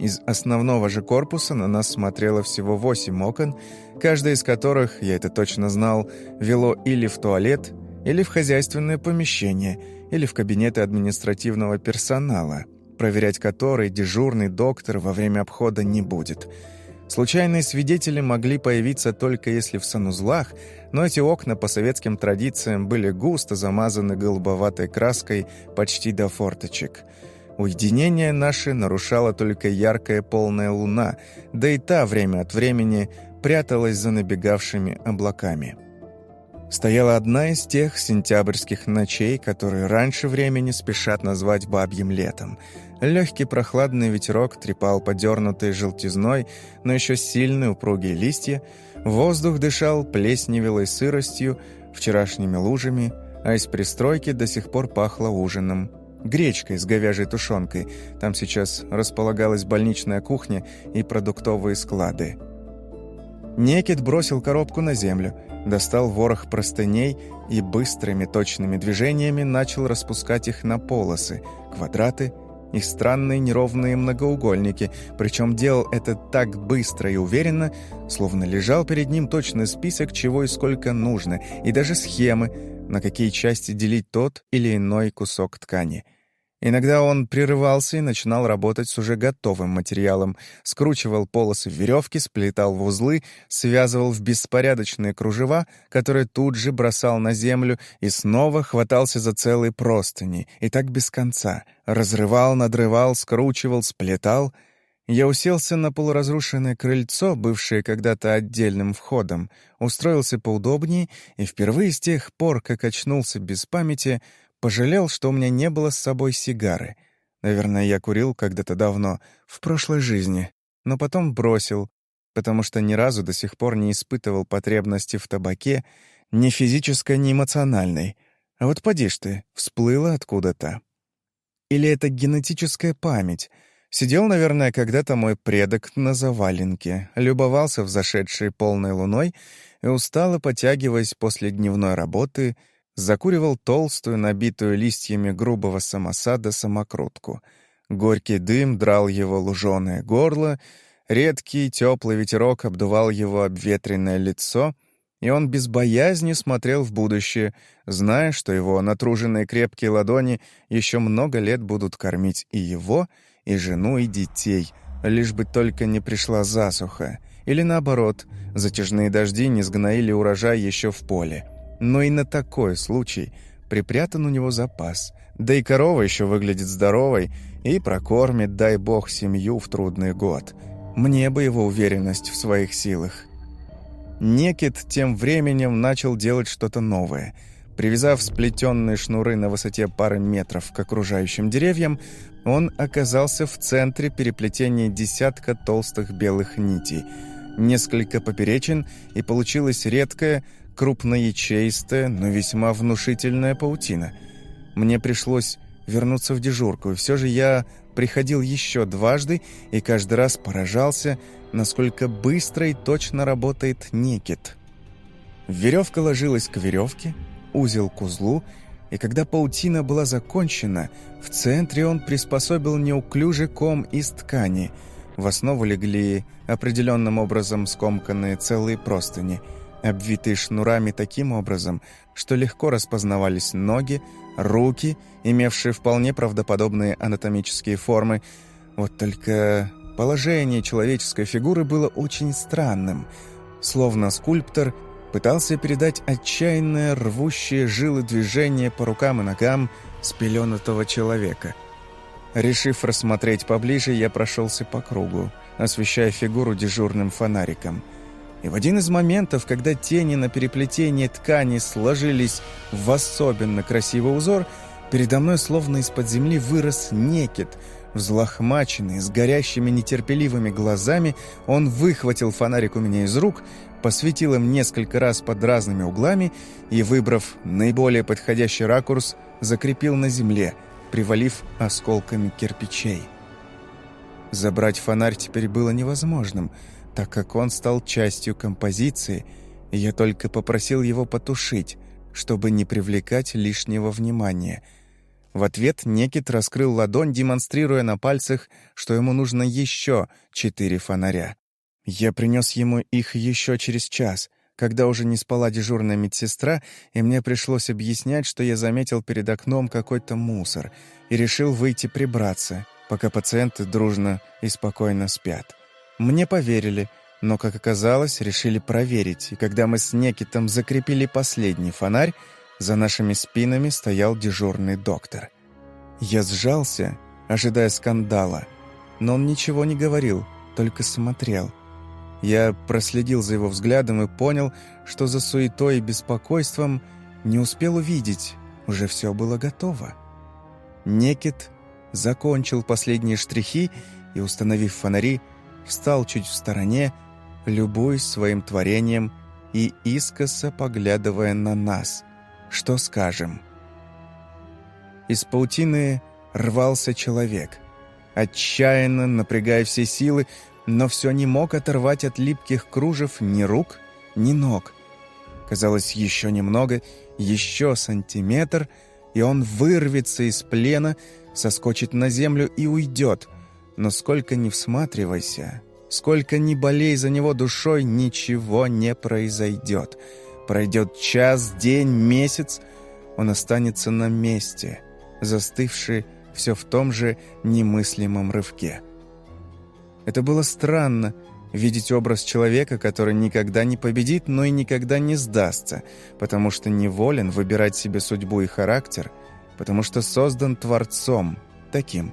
Из основного же корпуса на нас смотрело всего восемь окон, каждое из которых, я это точно знал, вело или в туалет, или в хозяйственное помещение, или в кабинеты административного персонала – проверять который дежурный доктор во время обхода не будет. Случайные свидетели могли появиться только если в санузлах, но эти окна по советским традициям были густо замазаны голубоватой краской почти до форточек. Уединение наше нарушала только яркая полная луна, да и та время от времени пряталась за набегавшими облаками. Стояла одна из тех сентябрьских ночей, которые раньше времени спешат назвать бабьим летом – Легкий прохладный ветерок трепал подернутые желтизной, но еще сильные упругие листья. Воздух дышал плесневелой сыростью, вчерашними лужами, а из пристройки до сих пор пахло ужином. Гречкой с говяжьей тушенкой. Там сейчас располагалась больничная кухня и продуктовые склады. Некит бросил коробку на землю, достал ворох простыней и быстрыми точными движениями начал распускать их на полосы, квадраты и странные неровные многоугольники, причем делал это так быстро и уверенно, словно лежал перед ним точный список, чего и сколько нужно, и даже схемы, на какие части делить тот или иной кусок ткани – Иногда он прерывался и начинал работать с уже готовым материалом, скручивал полосы в веревки, сплетал в узлы, связывал в беспорядочные кружева, которые тут же бросал на землю и снова хватался за целые простыни, и так без конца. Разрывал, надрывал, скручивал, сплетал. Я уселся на полуразрушенное крыльцо, бывшее когда-то отдельным входом, устроился поудобнее и впервые с тех пор, как очнулся без памяти, Пожалел, что у меня не было с собой сигары. Наверное, я курил когда-то давно, в прошлой жизни, но потом бросил, потому что ни разу до сих пор не испытывал потребности в табаке, ни физической, ни эмоциональной. А вот поди ж ты, всплыла откуда-то. Или это генетическая память? Сидел, наверное, когда-то мой предок на заваленке, любовался взошедшей полной луной и, устало потягиваясь после дневной работы, закуривал толстую, набитую листьями грубого самосада самокрутку. Горький дым драл его луженое горло, редкий теплый ветерок обдувал его обветренное лицо, и он без боязни смотрел в будущее, зная, что его натруженные крепкие ладони еще много лет будут кормить и его, и жену, и детей, лишь бы только не пришла засуха, или наоборот, затяжные дожди не сгноили урожай еще в поле. Но и на такой случай припрятан у него запас, да и корова еще выглядит здоровой и прокормит, дай бог, семью в трудный год. Мне бы его уверенность в своих силах. Некит тем временем начал делать что-то новое — Привязав сплетенные шнуры на высоте пары метров к окружающим деревьям, он оказался в центре переплетения десятка толстых белых нитей. Несколько поперечин, и получилась редкая, крупноячеистая, но весьма внушительная паутина. Мне пришлось вернуться в дежурку, и все же я приходил еще дважды и каждый раз поражался, насколько быстро и точно работает некит. Веревка ложилась к веревке, узел к узлу, и когда паутина была закончена, в центре он приспособил неуклюжий ком из ткани. В основу легли определенным образом скомканные целые простыни, обвитые шнурами таким образом, что легко распознавались ноги, руки, имевшие вполне правдоподобные анатомические формы. Вот только положение человеческой фигуры было очень странным, словно скульптор – пытался передать отчаянное рвущее жилы движение по рукам и ногам спеленутого человека. Решив рассмотреть поближе, я прошелся по кругу, освещая фигуру дежурным фонариком. И в один из моментов, когда тени на переплетении ткани сложились в особенно красивый узор, передо мной словно из-под земли вырос некит, взлохмаченный, с горящими нетерпеливыми глазами, он выхватил фонарик у меня из рук, посветил им несколько раз под разными углами и, выбрав наиболее подходящий ракурс, закрепил на земле, привалив осколками кирпичей. Забрать фонарь теперь было невозможным, так как он стал частью композиции, и я только попросил его потушить, чтобы не привлекать лишнего внимания. В ответ Некит раскрыл ладонь, демонстрируя на пальцах, что ему нужно еще четыре фонаря. Я принес ему их еще через час, когда уже не спала дежурная медсестра, и мне пришлось объяснять, что я заметил перед окном какой-то мусор и решил выйти прибраться, пока пациенты дружно и спокойно спят. Мне поверили, но, как оказалось, решили проверить, и когда мы с Некитом закрепили последний фонарь, за нашими спинами стоял дежурный доктор. Я сжался, ожидая скандала, но он ничего не говорил, только смотрел — я проследил за его взглядом и понял, что за суетой и беспокойством не успел увидеть, уже все было готово. Некит закончил последние штрихи и, установив фонари, встал чуть в стороне, любуясь своим творением и искоса поглядывая на нас. Что скажем? Из паутины рвался человек. Отчаянно, напрягая все силы, но все не мог оторвать от липких кружев ни рук, ни ног. Казалось, еще немного, еще сантиметр, и он вырвется из плена, соскочит на землю и уйдет. Но сколько ни всматривайся, сколько ни болей за него душой, ничего не произойдет. Пройдет час, день, месяц, он останется на месте, застывший все в том же немыслимом рывке. Это было странно, видеть образ человека, который никогда не победит, но и никогда не сдастся, потому что неволен выбирать себе судьбу и характер, потому что создан Творцом, таким.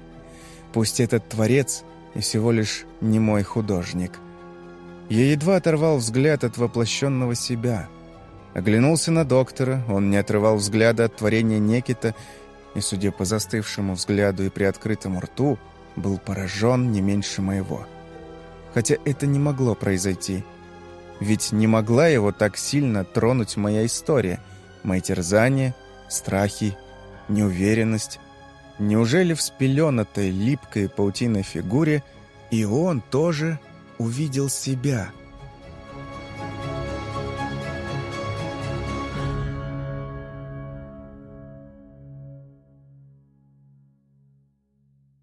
Пусть этот Творец и всего лишь не мой художник. Я едва оторвал взгляд от воплощенного себя. Оглянулся на доктора, он не отрывал взгляда от творения Некита, и, судя по застывшему взгляду и приоткрытому рту, был поражен не меньше моего. Хотя это не могло произойти. Ведь не могла его так сильно тронуть моя история, мои терзания, страхи, неуверенность. Неужели в спеленатой, липкой паутиной фигуре и он тоже увидел себя?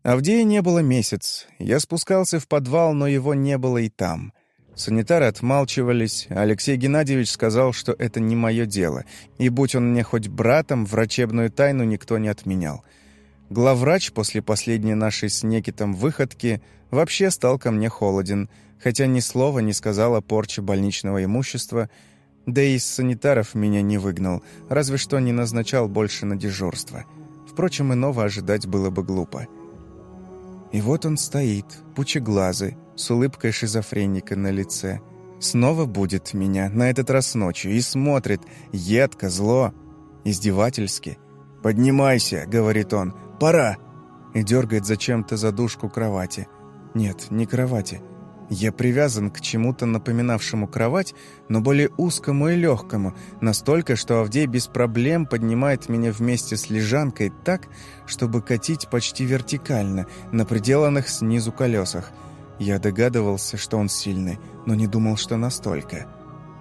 Авдея не было месяц. Я спускался в подвал, но его не было и там. Санитары отмалчивались. Алексей Геннадьевич сказал, что это не мое дело, и будь он мне хоть братом, врачебную тайну никто не отменял. Главврач после последней нашей с Некитом выходки вообще стал ко мне холоден, хотя ни слова не сказал о порче больничного имущества, да и из санитаров меня не выгнал, разве что не назначал больше на дежурство. Впрочем, иного ожидать было бы глупо. И вот он стоит, пучеглазый, с улыбкой шизофреника на лице. Снова будет меня, на этот раз ночью, и смотрит, едко, зло, издевательски. «Поднимайся», — говорит он, — «пора!» И дергает зачем-то задушку кровати. Нет, не кровати. Я привязан к чему-то напоминавшему кровать, но более узкому и легкому, настолько, что Авдей без проблем поднимает меня вместе с лежанкой так, чтобы катить почти вертикально, на приделанных снизу колесах. Я догадывался, что он сильный, но не думал, что настолько.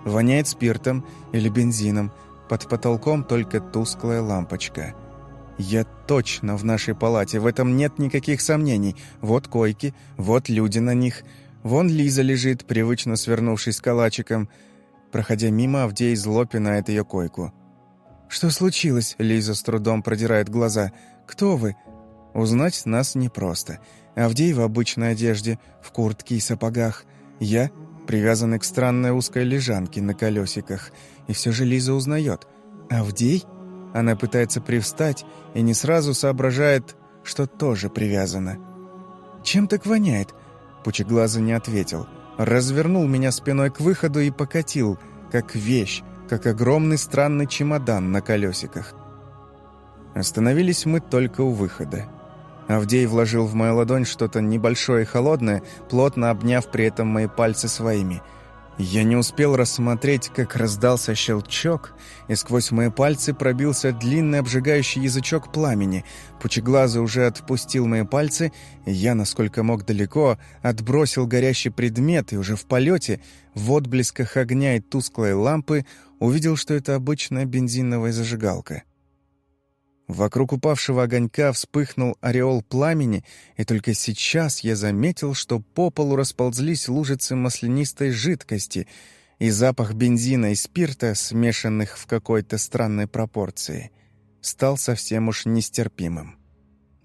Воняет спиртом или бензином, под потолком только тусклая лампочка. Я точно в нашей палате, в этом нет никаких сомнений. Вот койки, вот люди на них — Вон Лиза лежит, привычно свернувшись калачиком. Проходя мимо, Авдей зло пинает ее койку. «Что случилось?» — Лиза с трудом продирает глаза. «Кто вы?» Узнать нас непросто. Авдей в обычной одежде, в куртке и сапогах. Я привязанный к странной узкой лежанке на колесиках. И все же Лиза узнает. «Авдей?» Она пытается привстать и не сразу соображает, что тоже привязана. «Чем так воняет?» Пучеглазый не ответил. Развернул меня спиной к выходу и покатил, как вещь, как огромный странный чемодан на колесиках. Остановились мы только у выхода. Авдей вложил в мою ладонь что-то небольшое и холодное, плотно обняв при этом мои пальцы своими – я не успел рассмотреть, как раздался щелчок, и сквозь мои пальцы пробился длинный обжигающий язычок пламени. Пучеглазый уже отпустил мои пальцы, и я, насколько мог далеко, отбросил горящий предмет, и уже в полете, в отблесках огня и тусклой лампы, увидел, что это обычная бензиновая зажигалка. Вокруг упавшего огонька вспыхнул ореол пламени, и только сейчас я заметил, что по полу расползлись лужицы маслянистой жидкости и запах бензина и спирта, смешанных в какой-то странной пропорции, стал совсем уж нестерпимым.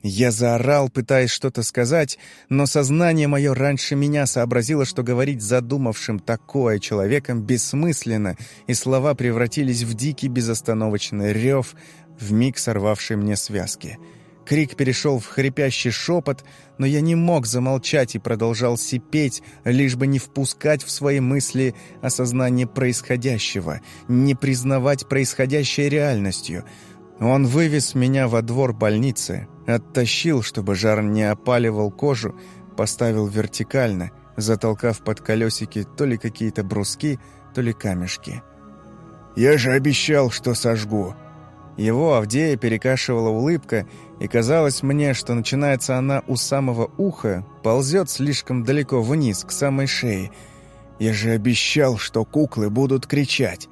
Я заорал, пытаясь что-то сказать, но сознание мое раньше меня сообразило, что говорить задумавшим такое человеком бессмысленно, и слова превратились в дикий безостановочный рев — вмиг сорвавший мне связки. Крик перешел в хрипящий шепот, но я не мог замолчать и продолжал сипеть, лишь бы не впускать в свои мысли осознание происходящего, не признавать происходящее реальностью. Он вывез меня во двор больницы, оттащил, чтобы жар не опаливал кожу, поставил вертикально, затолкав под колесики то ли какие-то бруски, то ли камешки. «Я же обещал, что сожгу», его Авдея перекашивала улыбка, и казалось мне, что начинается она у самого уха, ползет слишком далеко вниз, к самой шее. Я же обещал, что куклы будут кричать.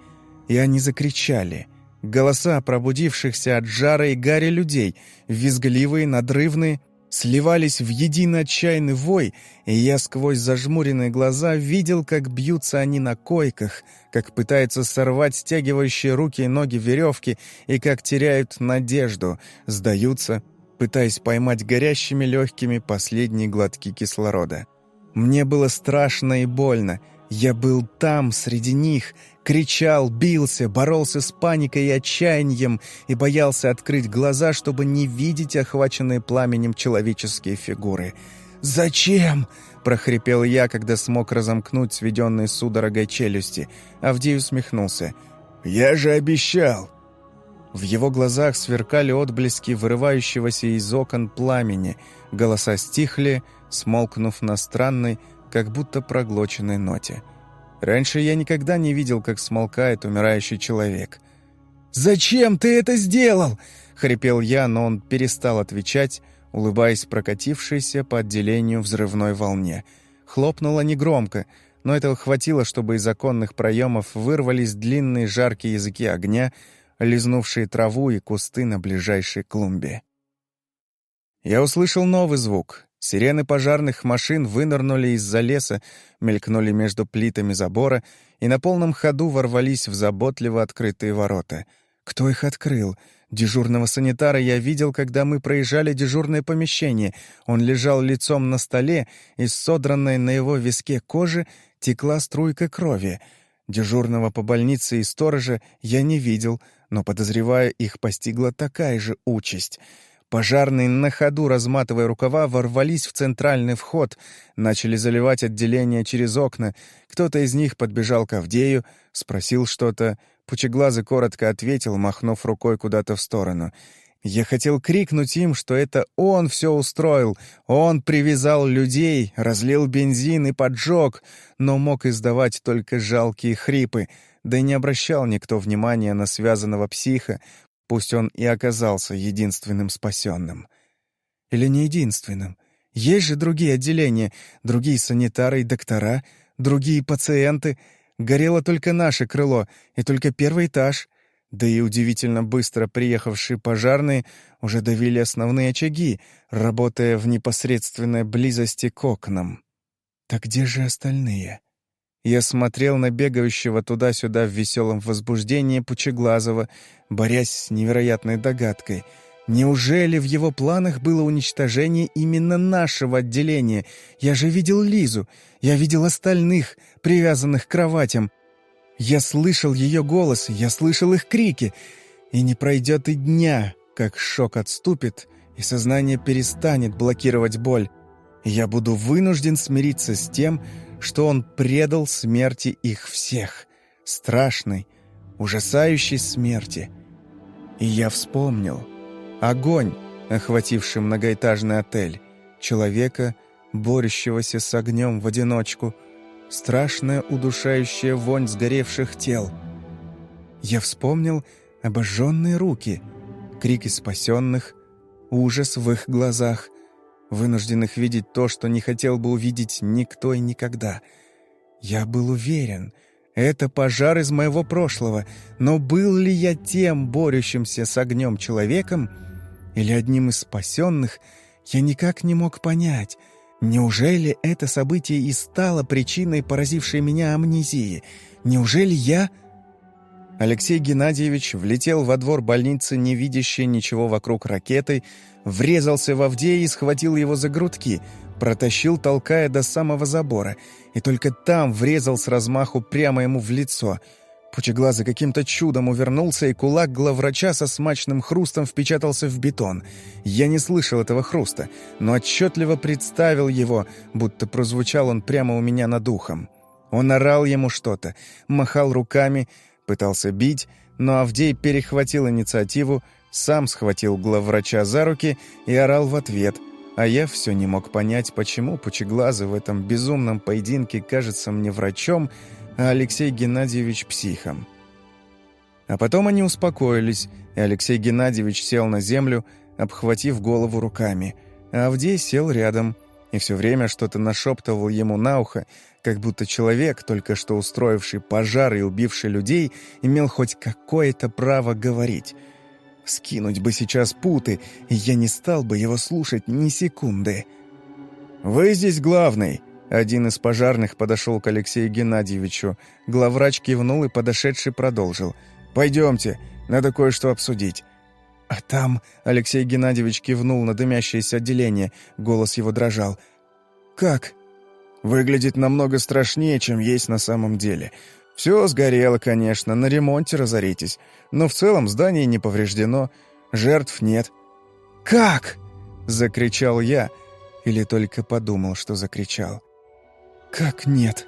И они закричали. Голоса пробудившихся от жара и гари людей, визгливые, надрывные, сливались в единый отчаянный вой, и я сквозь зажмуренные глаза видел, как бьются они на койках, как пытаются сорвать стягивающие руки и ноги веревки, и как теряют надежду, сдаются, пытаясь поймать горящими легкими последние глотки кислорода. Мне было страшно и больно. Я был там, среди них, кричал, бился, боролся с паникой и отчаянием и боялся открыть глаза, чтобы не видеть охваченные пламенем человеческие фигуры. «Зачем?» — прохрипел я, когда смог разомкнуть сведенные судорогой челюсти. Авдей усмехнулся. «Я же обещал!» В его глазах сверкали отблески вырывающегося из окон пламени. Голоса стихли, смолкнув на странной, как будто проглоченной ноте. Раньше я никогда не видел, как смолкает умирающий человек. «Зачем ты это сделал? хрипел я, но он перестал отвечать, улыбаясь прокатившейся по отделению взрывной волне. Хлопнуло негромко, но этого хватило, чтобы из оконных проемов вырвались длинные жаркие языки огня, лизнувшие траву и кусты на ближайшей клумбе. Я услышал новый звук. Сирены пожарных машин вынырнули из-за леса, мелькнули между плитами забора и на полном ходу ворвались в заботливо открытые ворота. Кто их открыл? Дежурного санитара я видел, когда мы проезжали дежурное помещение. Он лежал лицом на столе, и содранной на его виске кожи текла струйка крови. Дежурного по больнице и сторожа я не видел, но, подозревая, их постигла такая же участь — Пожарные на ходу, разматывая рукава, ворвались в центральный вход, начали заливать отделение через окна. Кто-то из них подбежал к Авдею, спросил что-то. Пучеглазый коротко ответил, махнув рукой куда-то в сторону. Я хотел крикнуть им, что это он все устроил, он привязал людей, разлил бензин и поджег, но мог издавать только жалкие хрипы, да и не обращал никто внимания на связанного психа, Пусть он и оказался единственным спасенным. Или не единственным. Есть же другие отделения, другие санитары и доктора, другие пациенты. Горело только наше крыло и только первый этаж. Да и удивительно быстро приехавшие пожарные уже давили основные очаги, работая в непосредственной близости к окнам. Так где же остальные? Я смотрел на бегающего туда-сюда в веселом возбуждении Пучеглазого, борясь с невероятной догадкой. Неужели в его планах было уничтожение именно нашего отделения? Я же видел Лизу, я видел остальных, привязанных к кроватям. Я слышал ее голос, я слышал их крики. И не пройдет и дня, как шок отступит, и сознание перестанет блокировать боль. Я буду вынужден смириться с тем, что он предал смерти их всех, страшной, ужасающей смерти. И я вспомнил огонь, охвативший многоэтажный отель, человека, борющегося с огнем в одиночку, страшная удушающая вонь сгоревших тел. Я вспомнил обожженные руки, крики спасенных, ужас в их глазах — вынужденных видеть то, что не хотел бы увидеть никто и никогда. Я был уверен, это пожар из моего прошлого, но был ли я тем борющимся с огнем человеком или одним из спасенных, я никак не мог понять. Неужели это событие и стало причиной поразившей меня амнезии? Неужели я... Алексей Геннадьевич влетел во двор больницы, не видящий ничего вокруг ракетой, врезался в Авдея и схватил его за грудки, протащил, толкая до самого забора, и только там врезал с размаху прямо ему в лицо. Пучеглазый каким-то чудом увернулся, и кулак главврача со смачным хрустом впечатался в бетон. Я не слышал этого хруста, но отчетливо представил его, будто прозвучал он прямо у меня над ухом. Он орал ему что-то, махал руками, пытался бить, но Авдей перехватил инициативу, сам схватил главврача за руки и орал в ответ, а я все не мог понять, почему Пучеглазый в этом безумном поединке кажется мне врачом, а Алексей Геннадьевич психом. А потом они успокоились, и Алексей Геннадьевич сел на землю, обхватив голову руками, а Авдей сел рядом и все время что-то нашептывал ему на ухо, как будто человек, только что устроивший пожар и убивший людей, имел хоть какое-то право говорить. Скинуть бы сейчас путы, я не стал бы его слушать ни секунды. «Вы здесь главный!» Один из пожарных подошел к Алексею Геннадьевичу. Главврач кивнул и подошедший продолжил. «Пойдемте, надо кое-что обсудить». «А там...» — Алексей Геннадьевич кивнул на дымящееся отделение. Голос его дрожал. «Как?» Выглядит намного страшнее, чем есть на самом деле. Все сгорело, конечно, на ремонте разоритесь. Но в целом здание не повреждено, жертв нет. «Как?» — закричал я. Или только подумал, что закричал. «Как нет?»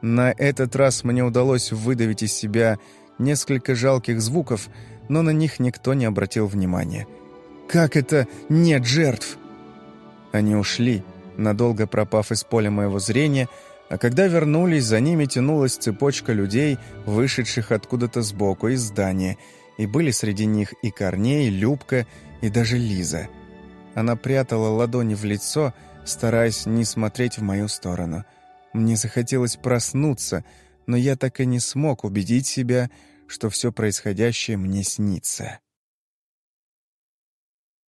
На этот раз мне удалось выдавить из себя несколько жалких звуков, но на них никто не обратил внимания. «Как это нет жертв?» Они ушли, надолго пропав из поля моего зрения, а когда вернулись, за ними тянулась цепочка людей, вышедших откуда-то сбоку из здания, и были среди них и Корней, Любка, и даже Лиза. Она прятала ладони в лицо, стараясь не смотреть в мою сторону. Мне захотелось проснуться, но я так и не смог убедить себя, что все происходящее мне снится.